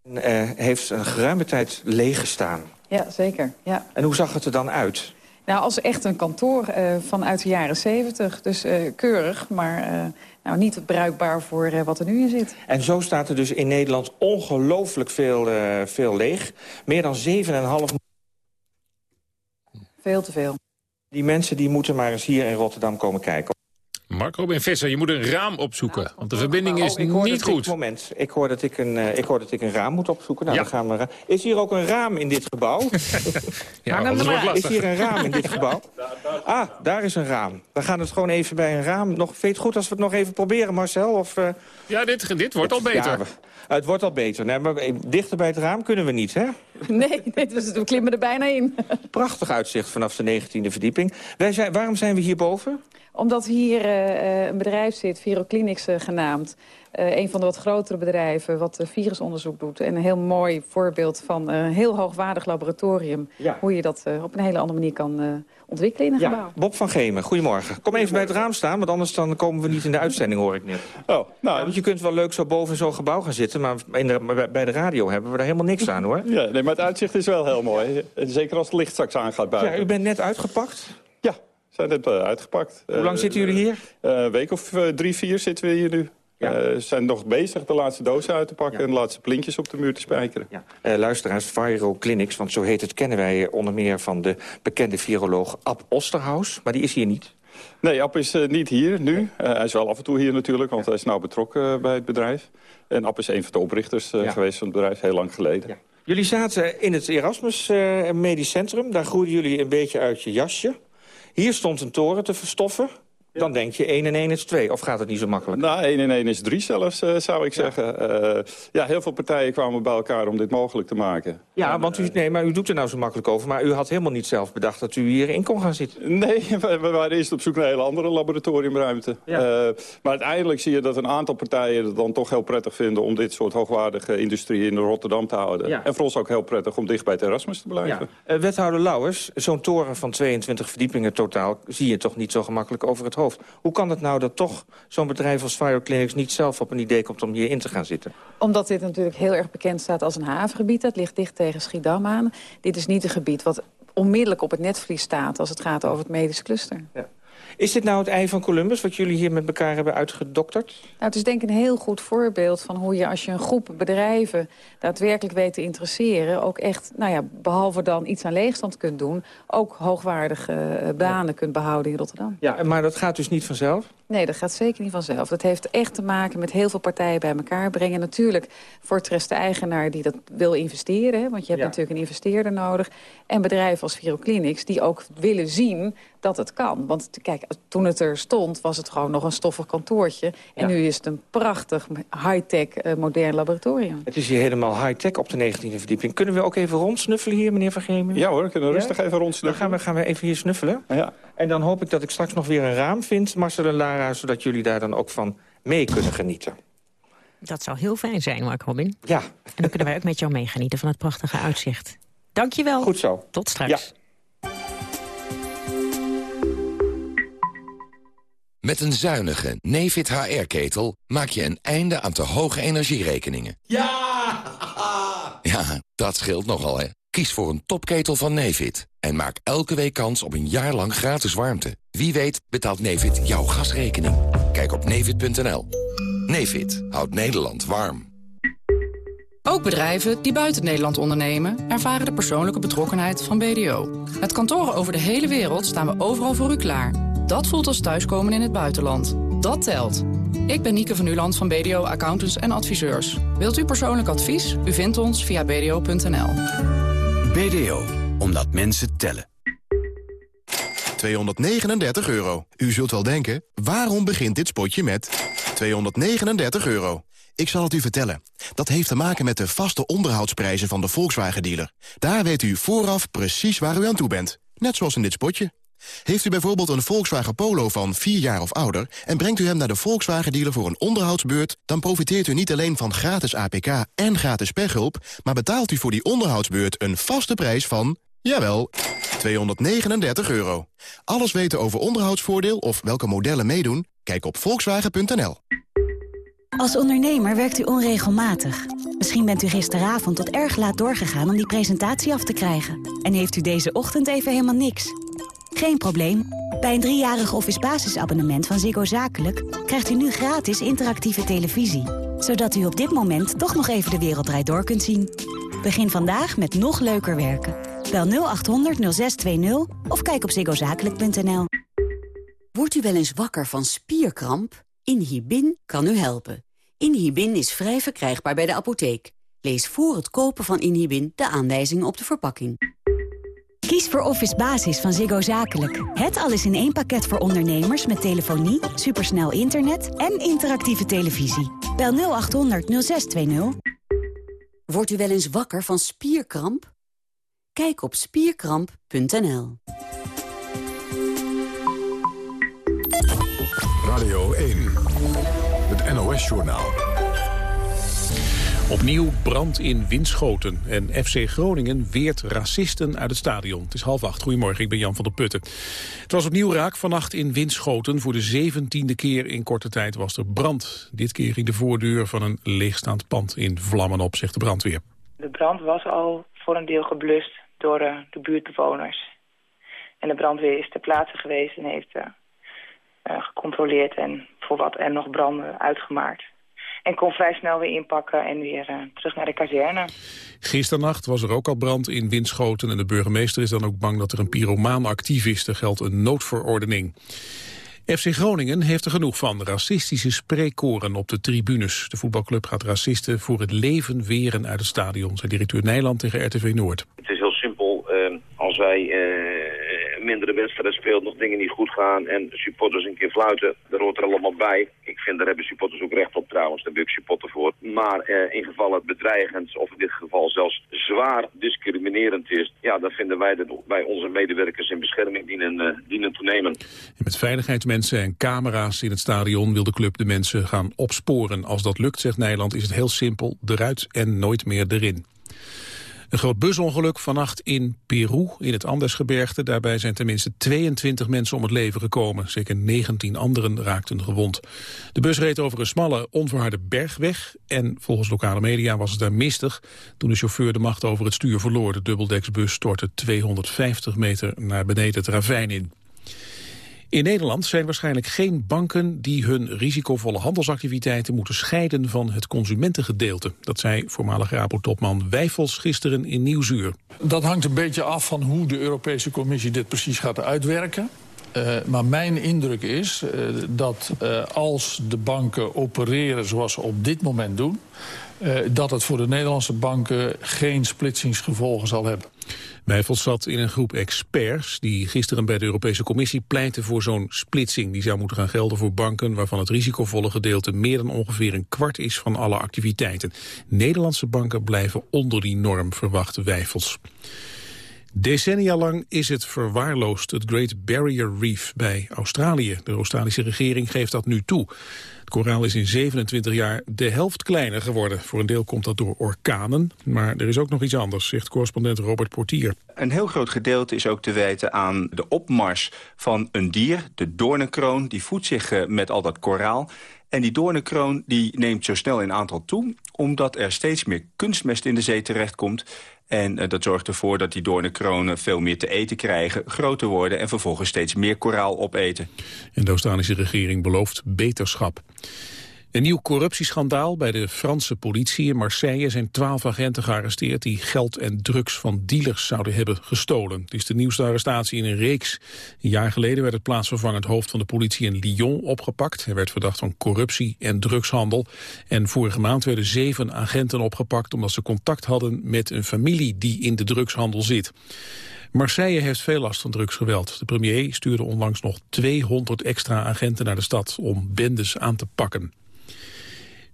En, eh, heeft een geruime tijd leeg gestaan. Ja, zeker. Ja. En hoe zag het er dan uit? Nou, als echt een kantoor eh, vanuit de jaren 70. Dus eh, keurig, maar eh, nou, niet bruikbaar voor eh, wat er nu in zit. En zo staat er dus in Nederland ongelooflijk veel, eh, veel leeg. Meer dan 7,5 Veel te veel. Die mensen die moeten maar eens hier in Rotterdam komen kijken. Mark Robin Visser, je moet een raam opzoeken. Want de verbinding is Oh, ik hoor niet dat ik- goed. moment, ik hoor, dat ik, een, eh, ik hoor dat ik een raam moet opzoeken. Nou, Ja. dan gaan we, is hier ook een raam in dit gebouw? (laughs) Ja, er maar. Is hier een raam in dit gebouw? (laughs) Ah, daar is een raam. We gaan het gewoon even bij een raam. Nog, vind je het goed als we het nog even proberen, Marcel? Of, eh, Ja, dit, dit wordt al Ja, beter. we- het wordt al beter. Nee, maar dichter bij het raam kunnen we niet, hè? Nee, nee dus we klimmen er bijna in. (laughs) Prachtig uitzicht vanaf de 19e verdieping. Wij zijn, waarom zijn we hierboven? Omdat hier eh, eh, een bedrijf zit, Viroclinics eh, genaamd. Eh, een van de wat grotere bedrijven wat eh, virusonderzoek doet. En een heel mooi voorbeeld van een heel hoogwaardig laboratorium. Ja. Hoe je dat eh, op een hele andere manier kan eh, ontwikkelen in een Ja, gebouw. Bob van Gemen, goedemorgen. Kom even bij het raam staan, want anders dan komen we niet in de uitzending, hoor ik net. Oh, nou, want je kunt wel leuk zo boven zo'n gebouw gaan zitten... maar in de, bij de radio hebben we daar helemaal niks aan, hoor. Ja, nee, maar het uitzicht is wel heel mooi. Zeker als het licht straks aangaat buiten. Ja, u bent net uitgepakt? Ja, zijn net eh, uitgepakt. Hoe lang Eh, zitten jullie hier? eh, een week of eh, drie, vier zitten we hier nu. Eh, We zijn nog bezig de laatste dozen uit te pakken... en de laatste plintjes op de muur te spijkeren. Eh, luisteraars, Viro Clinics, want zo heet het, kennen wij eh, onder meer van de bekende viroloog Ab Osterhaus. Maar die is hier niet. Nee, App is eh, niet hier nu. Eh, hij is wel af en toe hier natuurlijk, want hij is nauw betrokken eh, bij het bedrijf. En App is een van de oprichters eh, Ja. geweest van het bedrijf, heel lang geleden. Jullie zaten in het Erasmus eh, Medisch Centrum. Daar groeiden jullie een beetje uit je jasje. Hier stond een toren te verstoffen. Dan denk je 1 en 1 is 2. Of gaat het niet zo makkelijk? Nou, 1 en 1 is 3 zelfs, eh, zou ik zeggen. Eh, ja, heel veel partijen kwamen bij elkaar om dit mogelijk te maken. Ja, want u, nee, maar u doet er nou zo makkelijk over. Maar u had helemaal niet zelf bedacht dat u hierin kon gaan zitten. Nee, (laughs) we, we waren eerst op zoek naar een hele andere laboratoriumruimte. Eh, maar uiteindelijk zie je dat een aantal partijen het dan toch heel prettig vinden... om dit soort hoogwaardige industrie in Rotterdam te houden. Ja. En voor ons ook heel prettig om dicht bij het Erasmus te blijven. Eh, wethouder Lauwers, zo'n toren van 22 verdiepingen totaal... zie je toch niet zo gemakkelijk over het hoofd. Hoe kan het nou dat toch zo'n bedrijf als Firoclinics... niet zelf op een idee komt om hierin te gaan zitten? Omdat dit natuurlijk heel erg bekend staat als een havengebied. Het ligt dicht tegen Schiedam aan. Dit is niet een gebied wat onmiddellijk op het netvlies staat... als het gaat over het medisch cluster. Is dit nou het ei van Columbus, wat jullie hier met elkaar hebben uitgedokterd? Nou, het is denk ik een heel goed voorbeeld van hoe je als je een groep bedrijven daadwerkelijk weet te interesseren, ook echt, nou ja, behalve dan iets aan leegstand kunt doen, ook hoogwaardige eh, banen kunt behouden in Rotterdam. Ja, maar dat gaat dus niet vanzelf? Nee, dat gaat zeker niet vanzelf. Dat heeft echt te maken met heel veel partijen bij elkaar brengen. Natuurlijk voor de eigenaar die dat wil investeren. hè, Want je hebt Ja. natuurlijk een investeerder nodig. En bedrijven als Viroclinics die ook willen zien dat het kan. Want kijk, toen het er stond was het gewoon nog een stoffig kantoortje. En Ja. nu is het een prachtig high-tech eh, modern laboratorium. Het is hier helemaal high-tech op de 19e verdieping. Kunnen we ook even rondsnuffelen hier, meneer Van Gemen? Ja hoor, we kunnen rustig even rondsnuffelen. Dan gaan we, gaan we even hier snuffelen. Ja. En dan hoop ik dat ik straks nog weer een raam vind, Marcel en Lara... zodat jullie daar dan ook van mee kunnen genieten. Dat zou heel fijn zijn, Mark Robin. Ja. En dan kunnen wij ook met jou meegenieten van het prachtige uitzicht. Dank je wel. Goed zo. Tot straks. Met een zuinige Nefit HR-ketel maak je een einde aan te hoge energierekeningen. Ja! (laughs) Ja, dat scheelt nogal, hè. Kies voor een topketel van Nefit en maak elke week kans op een jaar lang gratis warmte. Wie weet betaalt Nefit jouw gasrekening. Kijk op nefit.nl. Nefit houdt Nederland warm. Ook bedrijven die buiten Nederland ondernemen... ervaren de persoonlijke betrokkenheid van BDO. Met kantoren over de hele wereld staan we overal voor u klaar. Dat voelt als thuiskomen in het buitenland. Dat telt. Ik ben Nieke van Uland van BDO Accountants en Adviseurs. Wilt u persoonlijk advies? U vindt ons via bdo.nl. BDO, omdat mensen tellen. 239 euro. U zult wel denken, waarom begint dit spotje met 239 euro? Ik zal het u vertellen. Dat heeft te maken met de vaste onderhoudsprijzen van de Volkswagen-dealer. Daar weet u vooraf precies waar u aan toe bent. Net zoals in dit spotje. Heeft u bijvoorbeeld een Volkswagen Polo van 4 jaar of ouder... en brengt u hem naar de Volkswagen-dealer voor een onderhoudsbeurt... dan profiteert u niet alleen van gratis APK en gratis pechhulp... maar betaalt u voor die onderhoudsbeurt een vaste prijs van... jawel, 239 euro. Alles weten over onderhoudsvoordeel of welke modellen meedoen? Kijk op volkswagen.nl. Als ondernemer werkt u onregelmatig. Misschien bent u gisteravond tot erg laat doorgegaan om die presentatie af te krijgen. En heeft u deze ochtend even helemaal niks. Geen probleem. Bij een driejarig office basisabonnement van Ziggo Zakelijk... krijgt u nu gratis interactieve televisie. Zodat u op dit moment toch nog even de wereld draait door kunt zien. Begin vandaag met nog leuker werken. Bel 0800 0620 of kijk op ziggozakelijk.nl. Wordt u wel eens wakker van spierkramp? Inhibin kan u helpen. Inhibin is vrij verkrijgbaar bij de apotheek. Lees voor het kopen van Inhibin de aanwijzingen op de verpakking. Kies voor Office Basis van Ziggo Zakelijk. Het alles in één pakket voor ondernemers met telefonie, supersnel internet en interactieve televisie. Bel 0800 0620. Wordt u wel eens wakker van spierkramp? Kijk op spierkramp.nl. Radio 1, het NOS-journaal. Opnieuw brand in Winschoten en FC Groningen weert racisten uit het stadion. Het is half acht. Goedemorgen, ik ben Jan van der Putten. Het was opnieuw raak vannacht in Winschoten. Voor de zeventiende keer in korte tijd was er brand. Dit keer ging de voordeur van een leegstaand pand in vlammen op, zegt de brandweer. De brand was al voor een deel geblust door uh, de buurtbewoners. En de brandweer is ter plaatse geweest en heeft uh, uh, gecontroleerd en voor wat er nog branden uitgemaakt. En kon vrij snel weer inpakken en weer uh, terug naar de kazerne. Gisternacht was er ook al brand in Winschoten... en de burgemeester is dan ook bang dat er een pyromaan actief is. Er geldt een noodverordening. FC Groningen heeft er genoeg van. Racistische spreekkoren op de tribunes. De voetbalclub gaat racisten voor het leven weren uit het stadion... zei directeur Nijland tegen RTV Noord. Het is heel simpel. Uh, als wij uh, mindere wedstrijden spelen, nog dingen niet goed gaan... en supporters een keer fluiten, dat hoort er allemaal bij. Ik vind, daar hebben supporters ook recht op trouwens, daar ben ik supporter voor. Maar uh, in geval het bedreigend, of in dit geval zelfs zwaar discriminerend is... ja, dan vinden wij dat bij onze medewerkers in bescherming dienen, uh, dienen te nemen. En met veiligheidsmensen en camera's in het stadion wil de club de mensen gaan opsporen. Als dat lukt, zegt Nijland, is het heel simpel, eruit en nooit meer erin. Een groot busongeluk vannacht in Peru, in het Andesgebergte. Daarbij zijn tenminste 22 mensen om het leven gekomen. Zeker 19 anderen raakten gewond. De bus reed over een smalle, onverharde bergweg. En volgens lokale media was het daar mistig... toen de chauffeur de macht over het stuur verloor. De dubbeldeksbus stortte 250 meter naar beneden het ravijn in. In Nederland zijn waarschijnlijk geen banken die hun risicovolle handelsactiviteiten moeten scheiden van het consumentengedeelte. Dat zei voormalig Rabo-topman Wijfels gisteren in Nieuwsuur. Dat hangt een beetje af van hoe de Europese Commissie dit precies gaat uitwerken. Uh, maar mijn indruk is uh, dat uh, als de banken opereren zoals ze op dit moment doen... dat het voor de Nederlandse banken geen splitsingsgevolgen zal hebben. Wijfels zat in een groep experts die gisteren bij de Europese Commissie pleiten voor zo'n splitsing. Die zou moeten gaan gelden voor banken waarvan het risicovolle gedeelte meer dan ongeveer een kwart is van alle activiteiten. Nederlandse banken blijven onder die norm, verwachten Wijfels. Decennia lang is het verwaarloosd, het Great Barrier Reef bij Australië. De Australische regering geeft dat nu toe. Het koraal is in 27 jaar de helft kleiner geworden. Voor een deel komt dat door orkanen, maar er is ook nog iets anders, zegt correspondent Robert Portier. Een heel groot gedeelte is ook te wijten aan de opmars van een dier, de doornenkroon. Die voedt zich met al dat koraal. En die doornenkroon die neemt zo snel in aantal toe... omdat er steeds meer kunstmest in de zee terechtkomt. En uh, dat zorgt ervoor dat die doornenkronen veel meer te eten krijgen... groter worden en vervolgens steeds meer koraal opeten. En de Australische regering belooft beterschap. Een nieuw corruptieschandaal bij de Franse politie in Marseille zijn twaalf agenten gearresteerd die geld en drugs van dealers zouden hebben gestolen. Het is de nieuwste arrestatie in een reeks. Een jaar geleden werd het plaatsvervangend hoofd van de politie in Lyon opgepakt. Hij werd verdacht van corruptie en drugshandel. En vorige maand werden zeven agenten opgepakt omdat ze contact hadden met een familie die in de drugshandel zit. Marseille heeft veel last van drugsgeweld. De premier stuurde onlangs nog 200 extra agenten naar de stad om bendes aan te pakken.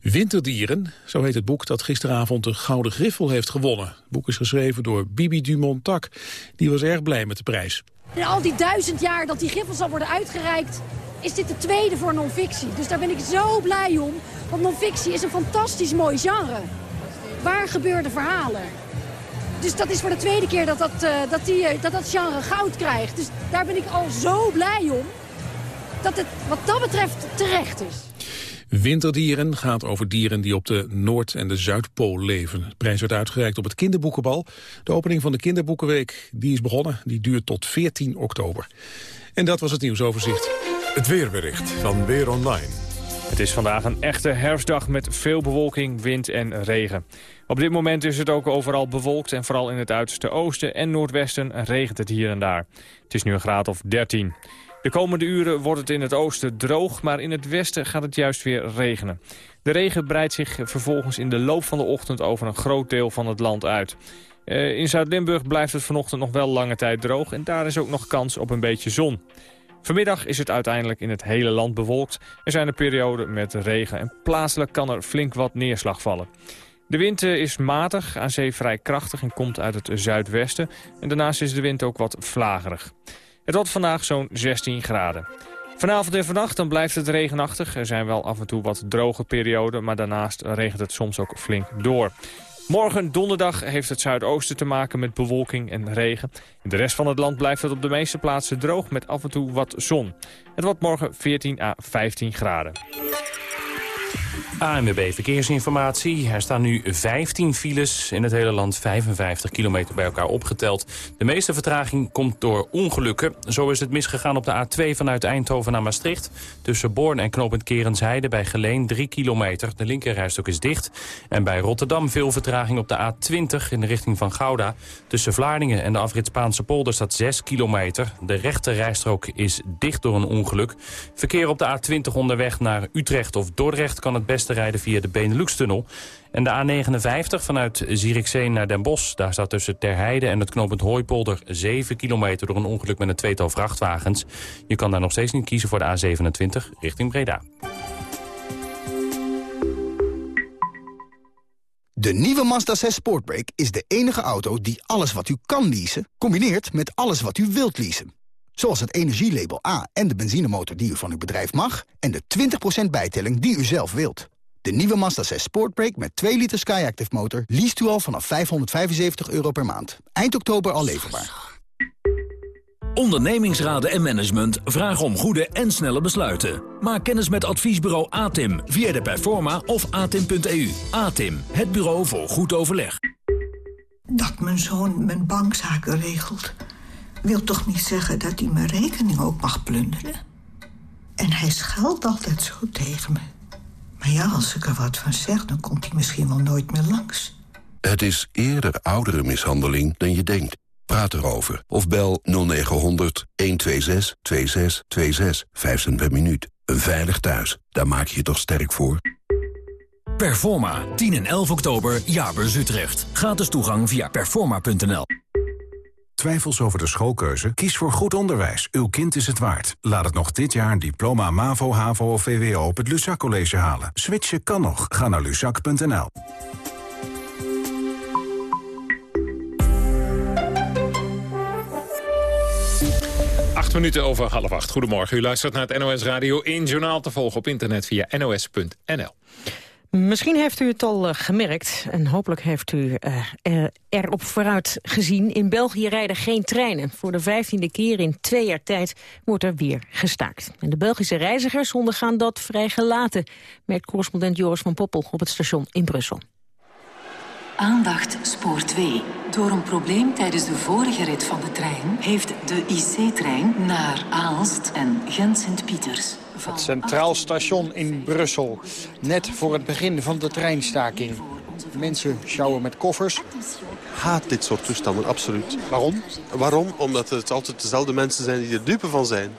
Winterdieren, zo heet het boek dat gisteravond de Gouden Griffel heeft gewonnen. Het boek is geschreven door Bibi Dumont-Tak. Die was erg blij met de prijs. In al die duizend jaar dat die griffel zal worden uitgereikt... is dit de tweede voor non-fictie. Dus daar ben ik zo blij om. Want non-fictie is een fantastisch mooi genre. Waar gebeurde verhalen. Dus dat is voor de tweede keer dat dat, uh, dat, die, dat, dat genre goud krijgt. Dus daar ben ik al zo blij om. Dat het wat dat betreft terecht is. Winterdieren gaat over dieren die op de Noord- en de Zuidpool leven. De prijs werd uitgereikt op het kinderboekenbal. De opening van de kinderboekenweek die is begonnen. Die duurt tot 14 oktober. En dat was het nieuwsoverzicht. Het weerbericht van Weer Online. Het is vandaag een echte herfstdag met veel bewolking, wind en regen. Op dit moment is het ook overal bewolkt en vooral in het uiterste oosten en noordwesten regent het hier en daar. Het is nu een graad of 13. De komende uren wordt het in het oosten droog, maar in het westen gaat het juist weer regenen. De regen breidt zich vervolgens in de loop van de ochtend over een groot deel van het land uit. Uh, in Zuid-Limburg blijft het vanochtend nog wel lange tijd droog en daar is ook nog kans op een beetje zon. Vanmiddag is het uiteindelijk in het hele land bewolkt. Er zijn er perioden met regen en plaatselijk kan er flink wat neerslag vallen. De wind is matig, aan zee vrij krachtig en komt uit het zuidwesten. En daarnaast is de wind ook wat vlagerig. Het wordt vandaag zo'n 16 graden. Vanavond en vannacht dan blijft het regenachtig. Er zijn wel af en toe wat droge perioden, maar daarnaast regent het soms ook flink door. Morgen donderdag heeft het zuidoosten te maken met bewolking en regen. In de rest van het land blijft het op de meeste plaatsen droog met af en toe wat zon. Het wordt morgen 14 à 15 graden. ANWB Verkeersinformatie. Er staan nu 15 files in het hele land, 55 kilometer bij elkaar opgeteld. De meeste vertraging komt door ongelukken. Zo is het misgegaan op de A2 vanuit Eindhoven naar Maastricht. Tussen Born en knooppunt Kerensheide bij Geleen 3 kilometer. De linkerrijstok is dicht. En bij Rotterdam veel vertraging op de A20 in de richting van Gouda. Tussen Vlaardingen en de afrit Spaanse polder staat 6 kilometer. De rechterrijstrook is dicht door een ongeluk. Verkeer op de A20 onderweg naar Utrecht of Dordrecht kan het beste rijden via de Benelux-tunnel. En de A59 vanuit Zierikzee naar Den Bosch. Daar staat tussen Terheide en het knooppunt Hooipolder 7 kilometer door een ongeluk met een tweetal vrachtwagens. Je kan daar nog steeds niet kiezen voor de A27 richting Breda. De nieuwe Mazda 6 Sportbrake is de enige auto die alles wat u kan leasen... combineert met alles wat u wilt leasen. Zoals het energielabel A en de benzinemotor die u van uw bedrijf mag... en de 20% bijtelling die u zelf wilt. De nieuwe Mazda 6 Sportbrake met 2 liter Skyactiv motor... liest u al vanaf 575 euro per maand. Eind oktober al leverbaar. Ondernemingsraden en management vragen om goede en snelle besluiten. Maak kennis met adviesbureau ATIM via de Performa of atim.eu. ATIM, het bureau voor goed overleg. Dat mijn zoon mijn bankzaken regelt... wil toch niet zeggen dat hij mijn rekening ook mag plunderen? En hij scheldt altijd zo tegen me. Maar ja, als ik er wat van zeg, dan komt hij misschien wel nooit meer langs. Het is eerder oudere mishandeling dan je denkt. Praat erover of bel 0900 126 2626. 5 cent per minuut. Een veilig thuis, daar maak je je toch sterk voor? Performa, 10 en 11 oktober, Jaarbeurs Utrecht. Gratis toegang via performa.nl. Twijfels over de schoolkeuze? Kies voor goed onderwijs. Uw kind is het waard. Laat het nog dit jaar een diploma MAVO, HAVO of VWO op het Luzak College halen. Switchen kan nog. Ga naar. Acht minuten over half acht. Goedemorgen. U luistert naar het NOS Radio 1 journaal te volgen op internet via nos.nl. Misschien heeft u het al uh, gemerkt en hopelijk heeft u er, erop vooruit gezien. In België rijden geen treinen. Voor de vijftiende keer in twee jaar tijd wordt er weer gestaakt. En de Belgische reizigers ondergaan dat vrij gelaten... merkt correspondent Joris van Poppel op het station in Brussel. Aandacht spoor 2. Door een probleem tijdens de vorige rit van de trein... heeft de IC-trein naar Aalst en Gent-Sint-Pieters... Het Centraal Station in Brussel. Net voor het begin van de treinstaking. Mensen sjouwen met koffers. Haat dit soort toestanden, absoluut. Waarom? Waarom? Omdat het altijd dezelfde mensen zijn die er dupe van zijn.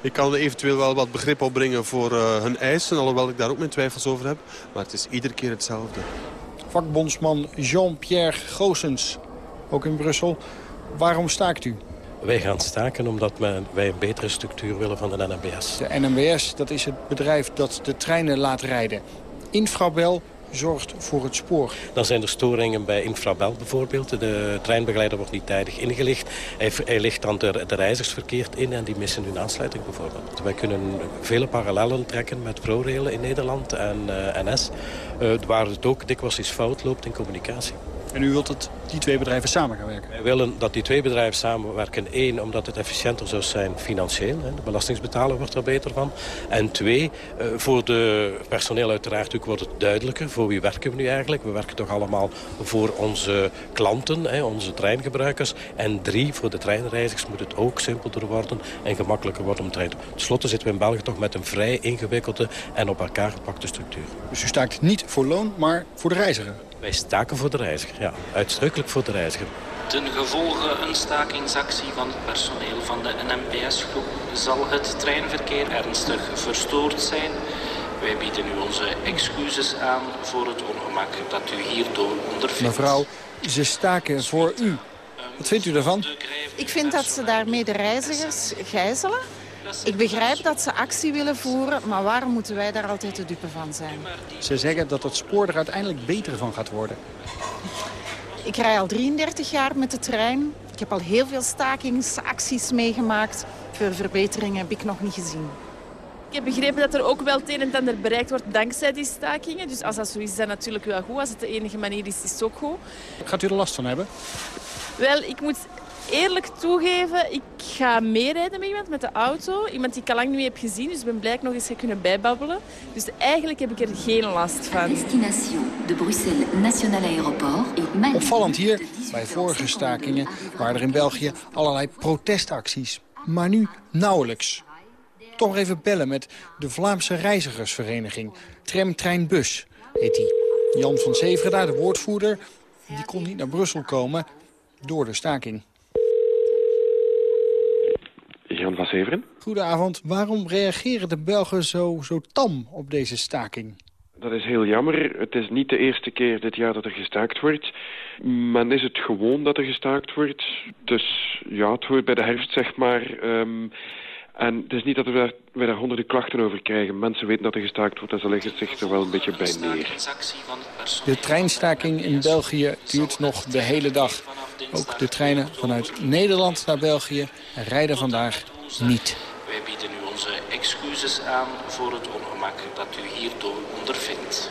Ik kan eventueel wel wat begrip opbrengen voor uh, hun eisen, alhoewel ik daar ook mijn twijfels over heb. Maar het is iedere keer hetzelfde. Vakbondsman Jean-Pierre Goossens, ook in Brussel. Waarom staakt u? Wij gaan staken omdat wij een betere structuur willen van de NMBS. De NMBS, dat is het bedrijf dat de treinen laat rijden. Infrabel zorgt voor het spoor. Dan zijn er storingen bij Infrabel bijvoorbeeld. De treinbegeleider wordt niet tijdig ingelicht. Hij, hij ligt dan de, de reizigers verkeerd in en die missen hun aansluiting bijvoorbeeld. Wij kunnen vele parallellen trekken met ProRail in Nederland en uh, NS. Uh, waar het ook dikwijls eens fout loopt in communicatie. En u wilt dat die twee bedrijven samen gaan werken? Wij willen dat die twee bedrijven samenwerken. Eén, omdat het efficiënter zou zijn financieel. De belastingsbetaler wordt er beter van. En twee, eh, voor de personeel uiteraard wordt het duidelijker. Voor wie werken we nu eigenlijk? We werken toch allemaal voor onze klanten, onze treingebruikers. En drie, voor de treinreizigers moet het ook simpeler worden en gemakkelijker worden om trein te Ten slotte zitten we in België toch met een vrij ingewikkelde en op elkaar gepakte structuur. Dus u staakt niet voor loon, maar voor de reiziger? Wij staken voor de reiziger, ja. Uitdrukkelijk voor de reiziger. Ten gevolge een stakingsactie van het personeel van de NMPS-groep zal het treinverkeer ernstig verstoord zijn. Wij bieden u onze excuses aan voor het ongemak dat u hierdoor ondervindt. Mevrouw, ze staken voor u. Wat vindt u daarvan? Ik vind dat ze daarmee de reizigers gijzelen. Ik begrijp dat ze actie willen voeren, maar waarom moeten wij daar altijd de dupe van zijn? Ze zeggen dat het spoor er uiteindelijk beter van gaat worden. Ik rij al 33 jaar met de trein. Ik heb al heel veel stakingsacties meegemaakt. Veel verbeteringen heb ik nog niet gezien. Ik heb begrepen dat er ook wel het een en ander bereikt wordt dankzij die stakingen. Dus als dat zo is, is dat natuurlijk wel goed. Als het de enige manier is, is het ook goed. Gaat u er last van hebben? Wel, ik moet eerlijk toegeven, ik ga meerijden met iemand met de auto. Iemand die ik al lang niet heb gezien, dus ik ben blij dat ik nog eens ga kunnen bijbabbelen. Dus eigenlijk heb ik er geen last van. Destination de Bruxelles National Aéroport. Opvallend hier, bij vorige stakingen, waren er in België allerlei protestacties. Maar nu nauwelijks. Toch even bellen met de Vlaamse reizigersvereniging. Tram, trein, bus heet die. Jan van Zeverda, de woordvoerder, die kon niet naar Brussel komen door de staking. Jan van Severen. Goedenavond. Waarom reageren de Belgen zo, zo tam op deze staking? Dat is heel jammer. Het is niet de eerste keer dit jaar dat er gestaakt wordt. Men is het gewoon dat er gestaakt wordt. Dus ja, het hoort bij de herfst, zeg maar. Um, en het is niet dat we daar, we daar honderden klachten over krijgen. Mensen weten dat er gestaakt wordt en ze leggen zich er wel een beetje bij neer. De treinstaking in België duurt nog de hele dag. Ook de treinen vanuit Nederland naar België rijden vandaag niet. Wij bieden u onze excuses aan voor het ongemak dat u hierdoor ondervindt.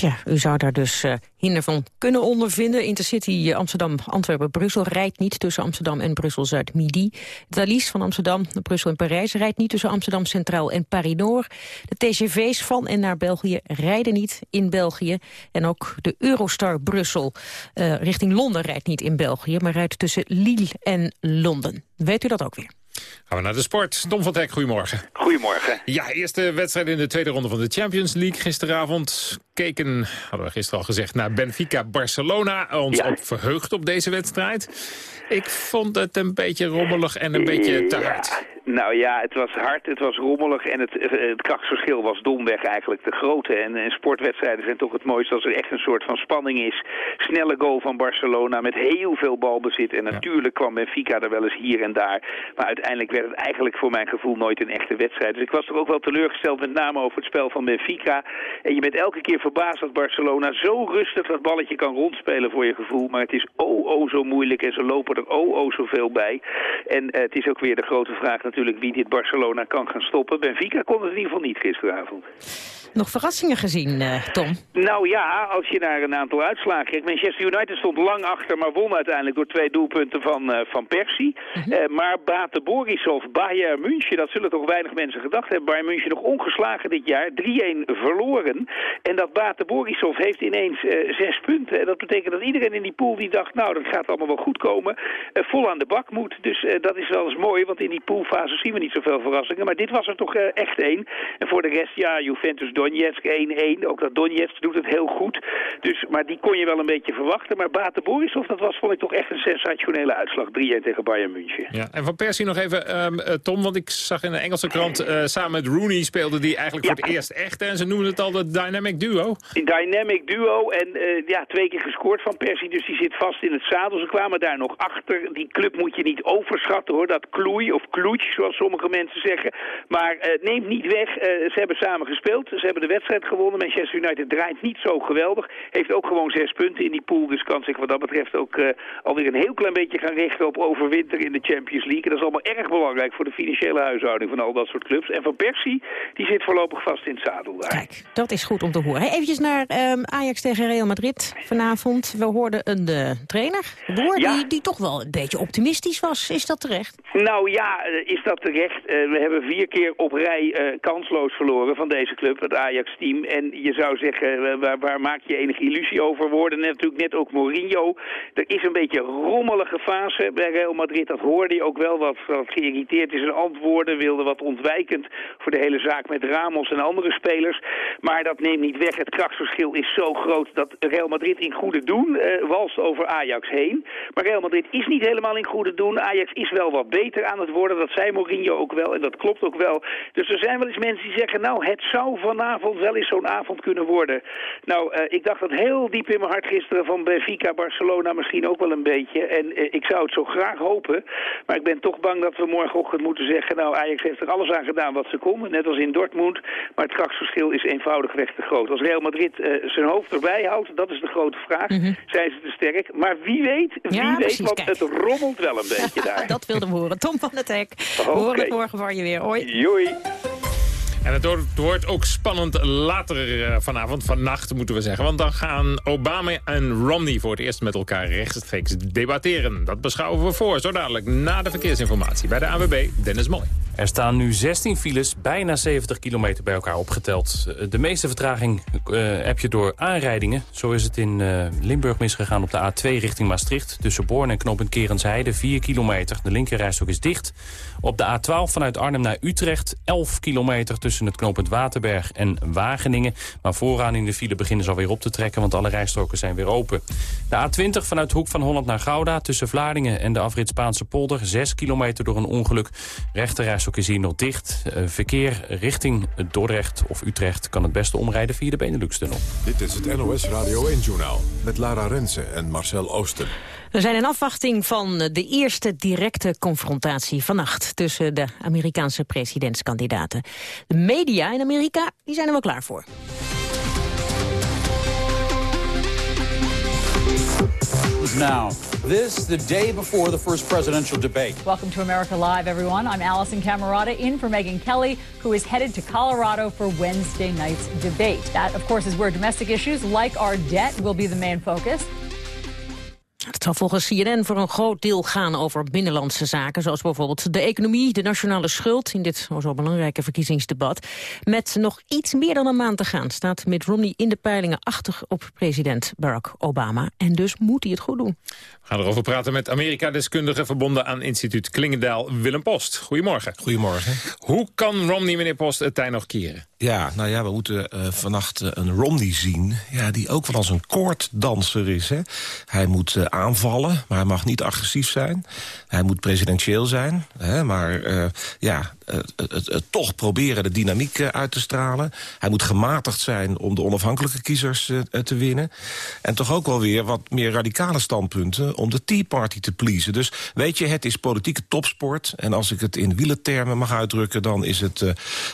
Ja, u zou daar dus uh, hinder van kunnen ondervinden. Intercity Amsterdam-Antwerpen-Brussel rijdt niet tussen Amsterdam en Brussel-Zuid-Midi. Thalys van Amsterdam, Brussel en Parijs rijdt niet tussen Amsterdam Centraal en Paris-Noord. De TGV's van en naar België rijden niet in België. En ook de Eurostar Brussel uh, richting Londen rijdt niet in België, maar rijdt tussen Lille en Londen. Weet u dat ook weer? Gaan we naar de sport. Tom van Teck, goedemorgen. Goedemorgen. Ja, eerste wedstrijd in de tweede ronde van de Champions League gisteravond. Keken, hadden we gisteren al gezegd, naar Benfica-Barcelona. Ons op verheugd op deze wedstrijd. Ik vond het een beetje rommelig en een beetje te hard. Nou ja, het was hard, het was rommelig en het, het krachtsverschil was domweg eigenlijk te groot. En, en, sportwedstrijden zijn toch het mooiste als er echt een soort van spanning is. Snelle goal van Barcelona met heel veel balbezit. En natuurlijk kwam Benfica er wel eens hier en daar. Maar uiteindelijk werd het eigenlijk voor mijn gevoel nooit een echte wedstrijd. Dus ik was toch ook wel teleurgesteld met name over het spel van Benfica. En je bent elke keer verbaasd dat Barcelona zo rustig dat balletje kan rondspelen voor je gevoel. Maar het is oh oh zo moeilijk en ze lopen er oh oh zoveel bij. En uh, het is ook weer de grote vraag natuurlijk natuurlijk wie dit Barcelona kan gaan stoppen. Benfica kon het in ieder geval niet gisteravond. Nog verrassingen gezien, uh, Tom? Nou ja, als je naar een aantal uitslagen kijkt. Manchester United stond lang achter, maar won uiteindelijk door twee doelpunten van, uh, van Persie. Uh, maar Bate Borisov, Bayern München, dat zullen toch weinig mensen gedacht hebben. Bayern München nog ongeslagen dit jaar, 3-1 verloren. En dat Bate Borisov heeft ineens zes punten. En dat betekent dat iedereen in die pool die dacht, nou dat gaat allemaal wel goed komen, vol aan de bak moet. Dus dat is wel eens mooi, want in die poolfase zien we niet zoveel verrassingen. Maar dit was er toch echt één. En voor de rest, ja, Juventus Donetsk 1-1. Ook dat Donetsk doet het heel goed. Dus, maar die kon je wel een beetje verwachten. Maar Bate Borisov, dat was vond ik toch echt een sensationele uitslag. 3-1 tegen Bayern München. Ja, en van Persie nog even, um, Tom, want ik zag in de Engelse krant... Uh, samen met Rooney speelde die eigenlijk voor het eerst echt. En ze noemen het al de Dynamic Duo. Dynamic Duo en uh, ja, twee keer gescoord van Persie. Dus die zit vast in het zadel. Ze kwamen daar nog achter. Die club moet je niet overschatten hoor. Dat Kloei of Kloets, zoals sommige mensen zeggen. Maar neemt niet weg, ze hebben samen gespeeld. Ze hebben de wedstrijd gewonnen. Manchester United draait niet zo geweldig. Heeft ook gewoon zes punten in die pool. Dus kan zich wat dat betreft ook uh, alweer een heel klein beetje gaan richten op overwinter in de Champions League. En dat is allemaal erg belangrijk voor de financiële huishouding van al dat soort clubs. En Van Persie, die zit voorlopig vast in het zadel daar. Kijk, dat is goed om te horen. Eventjes naar um, Ajax tegen Real Madrid vanavond. We hoorden een trainer, Boer, ja. die, die toch wel een beetje optimistisch was. Is dat terecht? Nou ja, is dat terecht. Uh, we hebben vier keer op rij kansloos verloren van deze club, het Ajax-team. En je zou zeggen, uh, waar, maak je enige illusie over? Woorden natuurlijk net ook Mourinho. Er is een beetje rommelige fase bij Real Madrid. Dat hoorde je ook wel, wat, wat geïrriteerd is in antwoorden. Wilde wat ontwijkend voor de hele zaak met Ramos en andere spelers. Maar dat neemt niet weg. Het krachtsverschil is zo groot dat Real Madrid in goede doen walst over Ajax heen. Maar Real Madrid is niet helemaal in goede doen. Ajax is wel wat beter aan het worden. Dat zei Mourinho ook wel en dat klopt ook wel. Dus er zijn wel eens mensen die zeggen... nou, het zou vanavond wel eens zo'n avond kunnen worden. Nou, uh, ik dacht dat heel diep in mijn hart gisteren... van Benfica, Barcelona misschien ook wel een beetje. En uh, ik zou het zo graag hopen. Maar ik ben toch bang dat we morgenochtend moeten zeggen... nou, Ajax heeft er alles aan gedaan wat ze kon. Net als in Dortmund. Maar het krachtsverschil is eenvoudigweg te groot. Als Real Madrid uh, zijn hoofd erbij houdt, dat is de grote vraag. Mm -hmm. Zijn ze te sterk? Maar wie weet, wie ja, weet, precies, want kijk. het rommelt wel een (laughs) beetje daar. dat wilden we horen. Tom van het Hek. We horen het morgen van je weer. Hoi. Joei. En het wordt- ook spannend later eh, vanavond, vannacht moeten we zeggen. Want dan gaan Obama en Romney voor het eerst met elkaar rechtstreeks debatteren. Dat beschouwen we voor, zo dadelijk na de verkeersinformatie. Bij de AWB, Dennis Mooi. Er staan nu 16 files, bijna 70 kilometer bij elkaar opgeteld. Eh, De meeste vertraging eh, heb je door aanrijdingen. Zo is het in eh, Limburg misgegaan op de A2 richting Maastricht. Tussen Born en knooppunt Kerensheide, 4 kilometer. De linkerrijstok is dicht. Op de A12 vanuit Arnhem naar Utrecht, 11 kilometer tussen het knooppunt Waterberg en Wageningen. Maar vooraan in de file beginnen ze alweer op te trekken, want alle rijstroken zijn weer open. De A20 vanuit Hoek van Holland naar Gouda, tussen Vlaardingen en de afrit Spaanse polder, 6 kilometer door een ongeluk. Rechterrijstok is hier nog dicht. Eh, verkeer richting Dordrecht of Utrecht kan het beste omrijden via de Benelux-tunnel. Dit is het NOS Radio 1-journaal met Lara Rensen en Marcel Oosten. We zijn in afwachting van de eerste directe confrontatie vannacht tussen de Amerikaanse presidentskandidaten. De media in Amerika die zijn er wel klaar voor. Now, this the day before the first presidential debate. Welcome to America Live, everyone. I'm Allison Camerata in for Megan Kelly, who is headed to Colorado for Wednesday night's debate. That, of course, is where domestic issues like our debt will be the main focus. Het zal volgens CNN voor een groot deel gaan over binnenlandse zaken... zoals bijvoorbeeld de economie, de nationale schuld... in dit zo belangrijke verkiezingsdebat. Met nog iets meer dan een maand te gaan... staat Mitt Romney in de peilingen achter op president Barack Obama. En dus moet hij het goed doen. We gaan erover praten met Amerika-deskundige verbonden aan instituut Klingendaal, Willem Post. Goedemorgen. Goedemorgen. Hoe kan Romney, meneer Post, het tij nog keren? Ja, nou ja, we moeten eh, vannacht eh, een Romney zien... Ja, die ook wel als een koorddanser is. Hè? Hij moet eh, aanvallen, maar hij mag niet agressief zijn. Hij moet presidentieel zijn, hè? maar eh, ja, eh, toch proberen de dynamiek eh, uit te stralen. Hij moet gematigd zijn om de onafhankelijke kiezers te winnen. En toch ook wel weer wat meer radicale standpunten... om de Tea Party te pleasen. Dus weet je, het is politieke topsport. En als ik het in wielertermen mag uitdrukken... dan is het,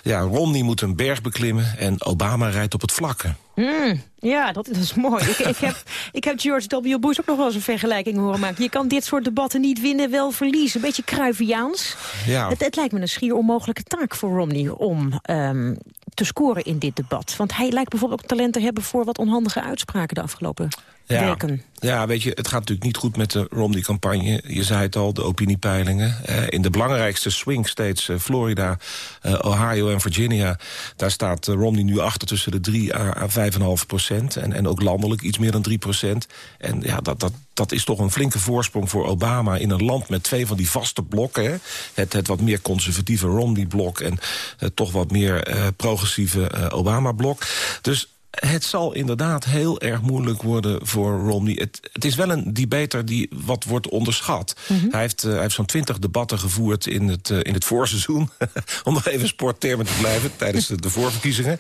ja, Romney moet een berg beklimmen... en Obama rijdt op het vlakke. Hmm, ja, dat, dat is mooi. ik, ik, heb, (laughs) ik heb George W. Bush ook nog wel eens een vergelijking horen maken. Je kan dit soort debatten niet winnen, wel verliezen. Een beetje Cruyffiaans. Ja. Het, het lijkt me een schier onmogelijke taak voor Romney om ehm, te scoren in dit debat. Want hij lijkt bijvoorbeeld ook talent te hebben voor wat onhandige uitspraken de afgelopen Ja. Ja, weet je, het gaat natuurlijk niet goed met de Romney-campagne. Je zei het al, de opiniepeilingen. Eh, in de belangrijkste swing states, eh, Florida, eh, Ohio en Virginia... daar staat Romney nu achter tussen de 3 à, à 5,5 procent. En, en ook landelijk iets meer dan 3 procent. En ja, dat, dat, dat is toch een flinke voorsprong voor Obama... in een land met twee van die vaste blokken. Hè? Het, het wat meer conservatieve Romney-blok... en het toch wat meer eh, progressieve Obama-blok. Dus het zal inderdaad heel erg moeilijk worden voor Romney. Het, het is wel een debater die wat wordt onderschat. Mhm. Hij heeft, uh, hij heeft zo'n twintig debatten gevoerd in het, uh, in het voorseizoen. (laughs) Om nog even sporttermen te blijven tijdens de, de voorverkiezingen.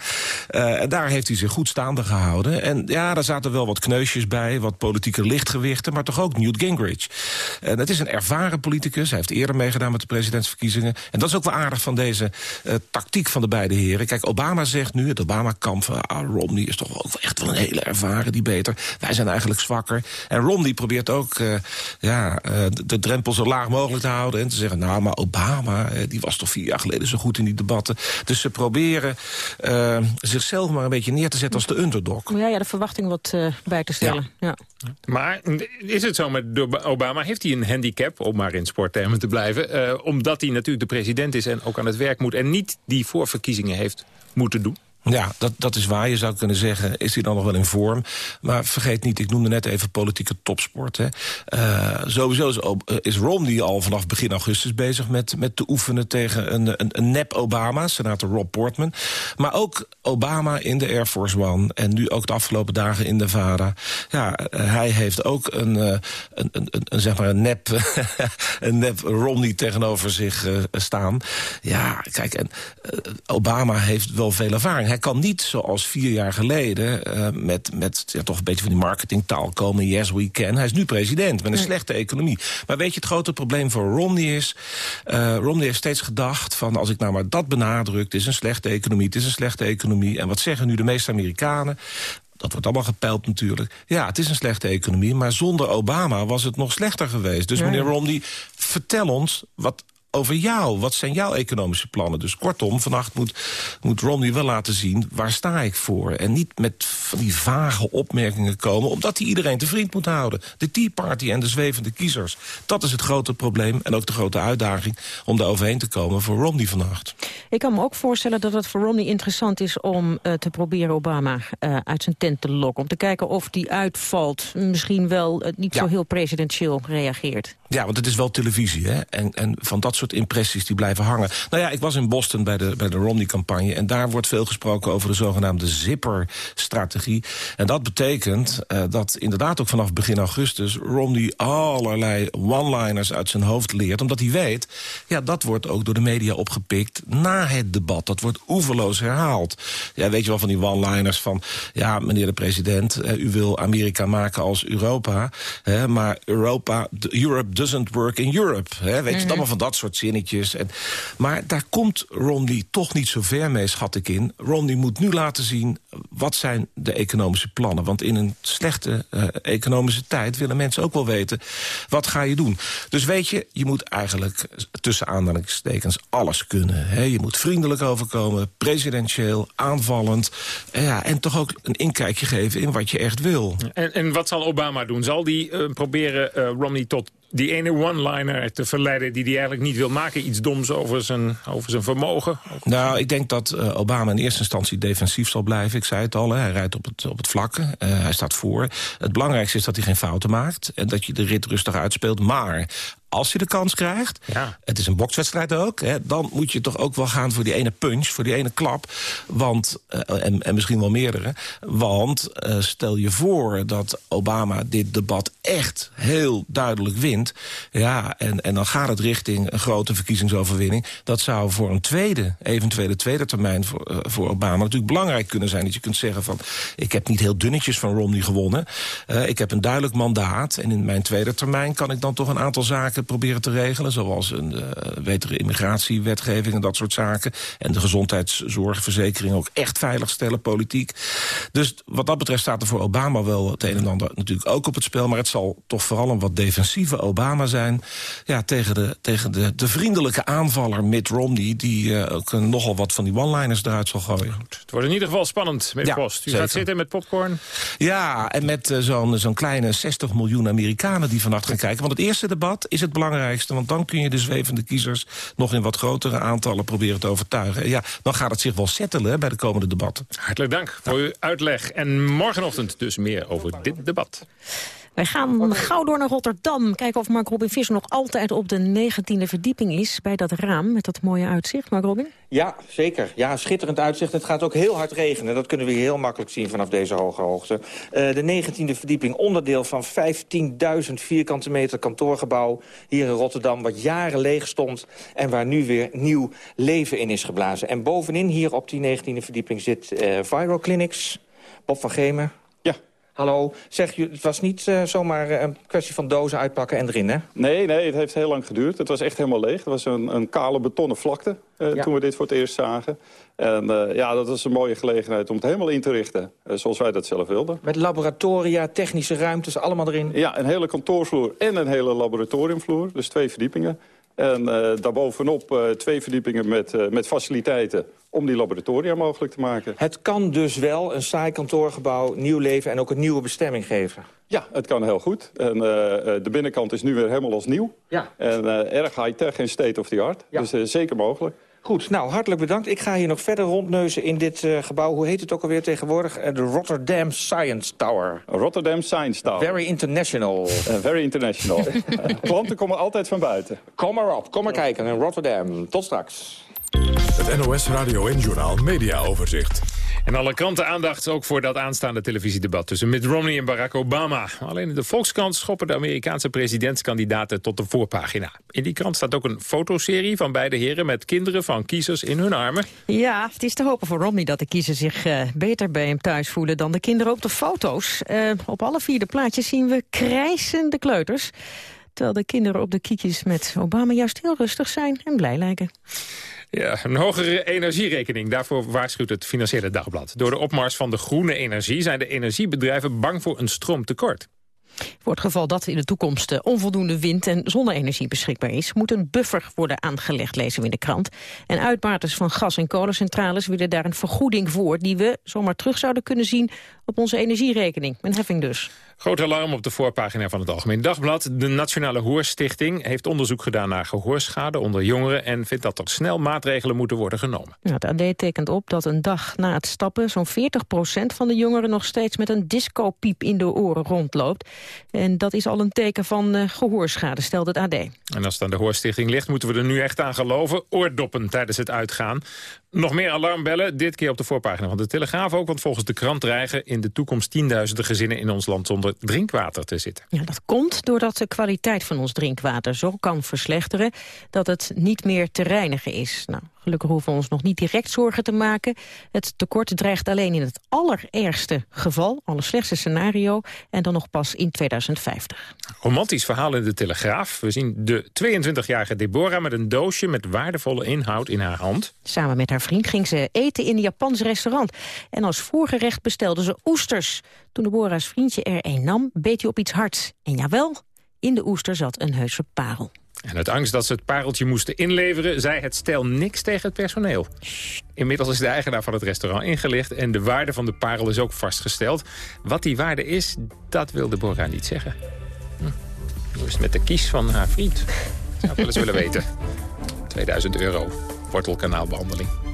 Uh, en daar heeft hij zich goed staande gehouden. En ja, daar zaten wel wat kneusjes bij, wat politieke lichtgewichten... maar toch ook Newt Gingrich. En het is een ervaren politicus. Hij heeft eerder meegedaan met de presidentsverkiezingen. En dat is ook wel aardig van deze tactiek van de beide heren. Kijk, Obama zegt nu, het Obama-kamp... ah, Romney is toch ook echt wel een hele ervaren die beter. Wij zijn eigenlijk zwakker. En Romney probeert ook uh, ja, uh, de drempel zo laag mogelijk te houden... en te zeggen, nou, maar Obama, uh, die was toch vier jaar geleden zo goed in die debatten. Dus ze proberen zichzelf maar een beetje neer te zetten als de underdog. Ja, ja de verwachting wat bij te stellen. Ja. ja. Maar is het zo met Obama? Heeft hij een handicap, om maar in sporttermen te blijven... omdat hij natuurlijk de president is en ook aan het werk moet... en niet die voorverkiezingen heeft moeten doen? Ja, dat, dat is waar. Je zou kunnen zeggen, is hij dan nog wel in vorm? Maar vergeet niet, ik noemde net even politieke topsport. Hè. Uh, sowieso is, is Romney al vanaf begin augustus bezig met, met te oefenen tegen een, een, een nep-Obama, senator Rob Portman. Maar ook Obama in de Air Force One en nu ook de afgelopen dagen in de. Ja, hij heeft ook een, een, een, een, zeg maar een nep, (laughs) een nep Romney tegenover zich staan. Ja, kijk, en, Obama heeft wel veel ervaring hij kan niet zoals vier jaar geleden uh, met, met ja, toch een beetje van die marketingtaal komen. Yes, we can. Hij is nu president met een nee. slechte economie. Maar weet je, het grote probleem voor Romney is... Uh, Romney heeft steeds gedacht van als ik nou maar dat benadruk... het is een slechte economie, het is een slechte economie. En wat zeggen nu de meeste Amerikanen? Dat wordt allemaal gepeild natuurlijk. Ja, het is een slechte economie, maar zonder Obama was het nog slechter geweest. Dus meneer Romney, vertel ons wat over jou. Wat zijn jouw economische plannen? Dus kortom, vannacht moet, moet Romney wel laten zien... waar sta ik voor? En niet met van die vage opmerkingen komen... omdat hij iedereen te vriend moet houden. De Tea Party en de zwevende kiezers. Dat is het grote probleem en ook de grote uitdaging... om daar overheen te komen voor Romney vannacht. Ik kan me ook voorstellen dat het voor Romney interessant is... om uh, te proberen Obama uh, uit zijn tent te lokken. Om te kijken of die uitvalt. Misschien wel uh, niet ja. zo heel presidentieel reageert. Ja, want het is wel televisie, hè? En, en van dat soort impressies die blijven hangen. Nou ja, ik was in Boston bij de, bij de Romney-campagne... en daar wordt veel gesproken over de zogenaamde zipper-strategie. En dat betekent uh, dat inderdaad ook vanaf begin augustus... Romney allerlei one-liners uit zijn hoofd leert... omdat hij weet, ja, dat wordt ook door de media opgepikt na het debat. Dat wordt oeverloos herhaald. Ja, weet je wel van die one-liners van... ja, meneer de president, u wil Amerika maken als Europa... Hè, maar Europa, Europe doesn't work in Europe. Hè? Weet mm -hmm. je, allemaal van dat soort zinnetjes. En, maar daar komt Romney toch niet zo ver mee, schat ik in. Romney moet nu laten zien wat zijn de economische plannen. Want in een slechte uh, economische tijd willen mensen ook wel weten... wat ga je doen. Dus weet je, je moet eigenlijk tussen aanhalingstekens alles kunnen. Hè? Je moet vriendelijk overkomen, presidentieel, aanvallend... Ja, en toch ook een inkijkje geven in wat je echt wil. En, en wat zal Obama doen? Zal die uh, proberen uh, Romney tot die ene one-liner te verleiden die hij eigenlijk niet wil maken. Iets doms over zijn, over zijn vermogen. Nou, ik denk dat uh, Obama in eerste instantie defensief zal blijven. Ik zei het al, hè. hij rijdt op het, op het vlakke. Uh, hij staat voor. Het belangrijkste is dat hij geen fouten maakt. En dat je de rit rustig uitspeelt. Maar als je de kans krijgt, ja. het is een bokswedstrijd ook... Hè, dan moet je toch ook wel gaan voor die ene punch, voor die ene klap. Want, uh, en, en misschien wel meerdere. Want uh, stel je voor dat Obama dit debat echt heel duidelijk wint... ja, en, en dan gaat het richting een grote verkiezingsoverwinning. Dat zou voor een tweede, eventuele tweede termijn voor, uh, voor Obama... natuurlijk belangrijk kunnen zijn. Dat je kunt zeggen van, ik heb niet heel dunnetjes van Romney gewonnen. ik heb een duidelijk mandaat. En in mijn tweede termijn kan ik dan toch een aantal zaken proberen te regelen. Zoals een uh, betere immigratiewetgeving en dat soort zaken. En de gezondheidszorgverzekering ook echt veiligstellen, politiek. Dus wat dat betreft staat er voor Obama wel het een en ander natuurlijk ook op het spel. Maar het zal toch vooral een wat defensieve Obama zijn. Ja, tegen de, tegen de, de vriendelijke aanvaller Mitt Romney... die uh, ook nogal wat van die one-liners eruit zal gooien. Het wordt in ieder geval spannend ja, Post. U zeker. gaat zitten met popcorn? Ja, en met uh, zo'n zo'n kleine 60 miljoen Amerikanen die vannacht gaan kijken. Want het eerste debat is het belangrijkste. Want dan kun je de zwevende kiezers nog in wat grotere aantallen proberen te overtuigen. En ja, dan gaat het zich wel settelen bij de komende debatten. Hartelijk dank voor uw uitleg. En morgenochtend dus meer over dit debat. Wij gaan gauw door naar Rotterdam. Kijken of Mark Robin Visser nog altijd op de negentiende verdieping is... bij dat raam met dat mooie uitzicht. Mark Robin? Ja, zeker. Ja, schitterend uitzicht. Het gaat ook heel hard regenen. Dat kunnen we heel makkelijk zien vanaf deze hoge hoogte. Uh, de negentiende verdieping, onderdeel van 15.000 vierkante meter kantoorgebouw... hier in Rotterdam, wat jaren leeg stond... en waar nu weer nieuw leven in is geblazen. En bovenin hier op die negentiende verdieping zit uh, Viral Clinics... Bob van Gemer, Hallo, zeg, je, het was niet uh, zomaar uh, een kwestie van dozen uitpakken en erin, hè? Nee, nee, het heeft heel lang geduurd. Het was echt helemaal leeg. Het was een, een kale betonnen vlakte uh, ja. toen we dit voor het eerst zagen. En ja, dat was een mooie gelegenheid om het helemaal in te richten. zoals wij dat zelf wilden. Met laboratoria, technische ruimtes, allemaal erin? Ja, een hele kantoorvloer en een hele laboratoriumvloer. Dus twee verdiepingen. En uh, daarbovenop uh, twee verdiepingen met, uh, met faciliteiten om die laboratoria mogelijk te maken. Het kan dus wel een saai kantoorgebouw nieuw leven en ook een nieuwe bestemming geven? Ja, het kan heel goed. En de binnenkant is nu weer helemaal als nieuw. Ja. En erg high-tech en state-of-the-art. Ja. Dus zeker mogelijk. Goed, nou, hartelijk bedankt. Ik ga hier nog verder rondneuzen in dit uh, gebouw. Hoe heet het ook alweer tegenwoordig? Uh, de Rotterdam Science Tower. Rotterdam Science Tower. Very international. Uh, very international. (laughs) Klanten komen altijd van buiten. Kom maar op, kom maar kijken in Rotterdam. Tot straks. Het NOS Radio en Journal Media Overzicht. En alle kranten aandacht ook voor dat aanstaande televisiedebat tussen Mitt Romney en Barack Obama. Alleen in de Volkskrant schoppen de Amerikaanse presidentskandidaten tot de voorpagina. In die krant staat ook een fotoserie van beide heren met kinderen van kiezers in hun armen. Ja, het is te hopen voor Romney dat de kiezers zich uh, beter bij hem thuis voelen dan de kinderen op de foto's. Uh, op alle vier de plaatjes zien we krijsende kleuters. Terwijl de kinderen op de kiekjes met Obama juist heel rustig zijn en blij lijken. Ja, een hogere energierekening. Daarvoor waarschuwt het Financiële Dagblad. Door de opmars van de groene energie zijn de energiebedrijven bang voor een stroomtekort. Voor het geval dat in de toekomst onvoldoende wind- en zonne-energie beschikbaar is... moet een buffer worden aangelegd, lezen we in de krant. En uitbaters van gas- en kolencentrales willen daar een vergoeding voor... die we zomaar terug zouden kunnen zien op onze energierekening. Een heffing dus. Groot alarm op de voorpagina van het Algemeen Dagblad. De Nationale Hoorstichting heeft onderzoek gedaan naar gehoorschade onder jongeren... en vindt dat er snel maatregelen moeten worden genomen. Ja, het AD tekent op dat een dag na het stappen... zo'n 40% van de jongeren nog steeds met een discopiep in de oren rondloopt. En dat is al een teken van uh, gehoorschade, stelt het AD. En als het aan de Hoorstichting ligt, moeten we er nu echt aan geloven. Oordoppen tijdens het uitgaan. Nog meer alarmbellen, dit keer op de voorpagina van de Telegraaf ook... want volgens de krant dreigen in de toekomst tienduizenden gezinnen in ons land zonder drinkwater te zitten. Ja, dat komt doordat de kwaliteit van ons drinkwater zo kan verslechteren... dat het niet meer te reinigen is. Nou, gelukkig hoeven we ons nog niet direct zorgen te maken. Het tekort dreigt alleen in het allerergste geval, allerslechtste scenario... en dan nog pas in 2050. Romantisch verhaal in de Telegraaf. We zien de 22-jarige Deborah met een doosje met waardevolle inhoud in haar hand. Samen met haar vriend ging ze eten in een Japans restaurant. En als voorgerecht bestelde ze oesters. Toen Deborah's vriendje er een nam, beet hij op iets hards. En jawel, in de oester zat een heuse parel. En uit angst dat ze het pareltje moesten inleveren... zei het stel niks tegen het personeel. Inmiddels is de eigenaar van het restaurant ingelicht... en de waarde van de parel is ook vastgesteld. Wat die waarde is, dat wil Deborah niet zeggen. Hm. Hoe is het met de kies van haar vriend? Zou ik wel eens willen weten. (laughs) 2000 euro, wortelkanaalbehandeling.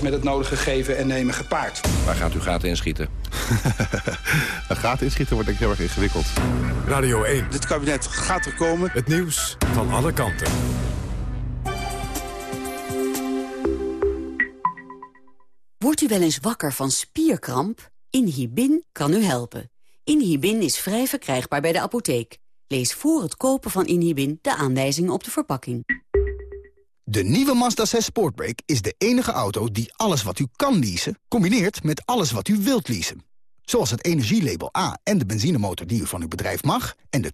met het nodige geven en nemen gepaard. Waar gaat u gaten inschieten? (laughs) Een gaten inschieten wordt denk ik heel erg ingewikkeld. Radio 1. Dit kabinet gaat er komen. Het nieuws van alle kanten. Wordt u wel eens wakker van spierkramp? Inhibin kan u helpen. Inhibin is vrij verkrijgbaar bij de apotheek. Lees voor het kopen van Inhibin de aanwijzingen op de verpakking. De nieuwe Mazda 6 Sportbrake is de enige auto die alles wat u kan leasen... combineert met alles wat u wilt leasen. Zoals het energielabel A en de benzinemotor die u van uw bedrijf mag... en de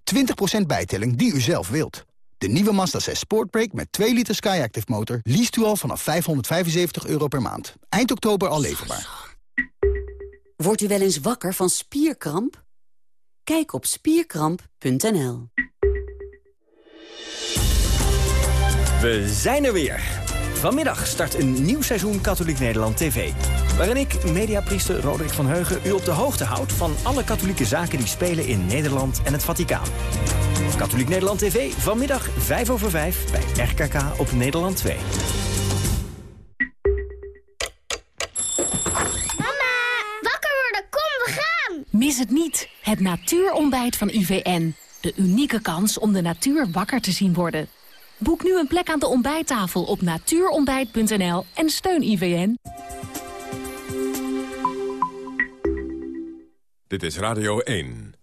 20% bijtelling die u zelf wilt. De nieuwe Mazda 6 Sportbrake met 2 liter Skyactiv motor... leest u al vanaf 575 euro per maand. Eind oktober al leverbaar. Wordt u wel eens wakker van spierkramp? Kijk op spierkramp.nl. We zijn er weer. Vanmiddag start een nieuw seizoen Katholiek Nederland TV. Waarin ik, mediapriester Roderick van Heugen, u op de hoogte houd... van alle katholieke zaken die spelen in Nederland en het Vaticaan. Katholiek Nederland TV, vanmiddag 5 over 5 bij RKK op Nederland 2. Mama, wakker worden, kom, we gaan! Mis het niet, het natuurontbijt van IVN. De unieke kans om de natuur wakker te zien worden. Boek nu een plek aan de ontbijttafel op natuurontbijt.nl en steun IVN. Dit is Radio 1.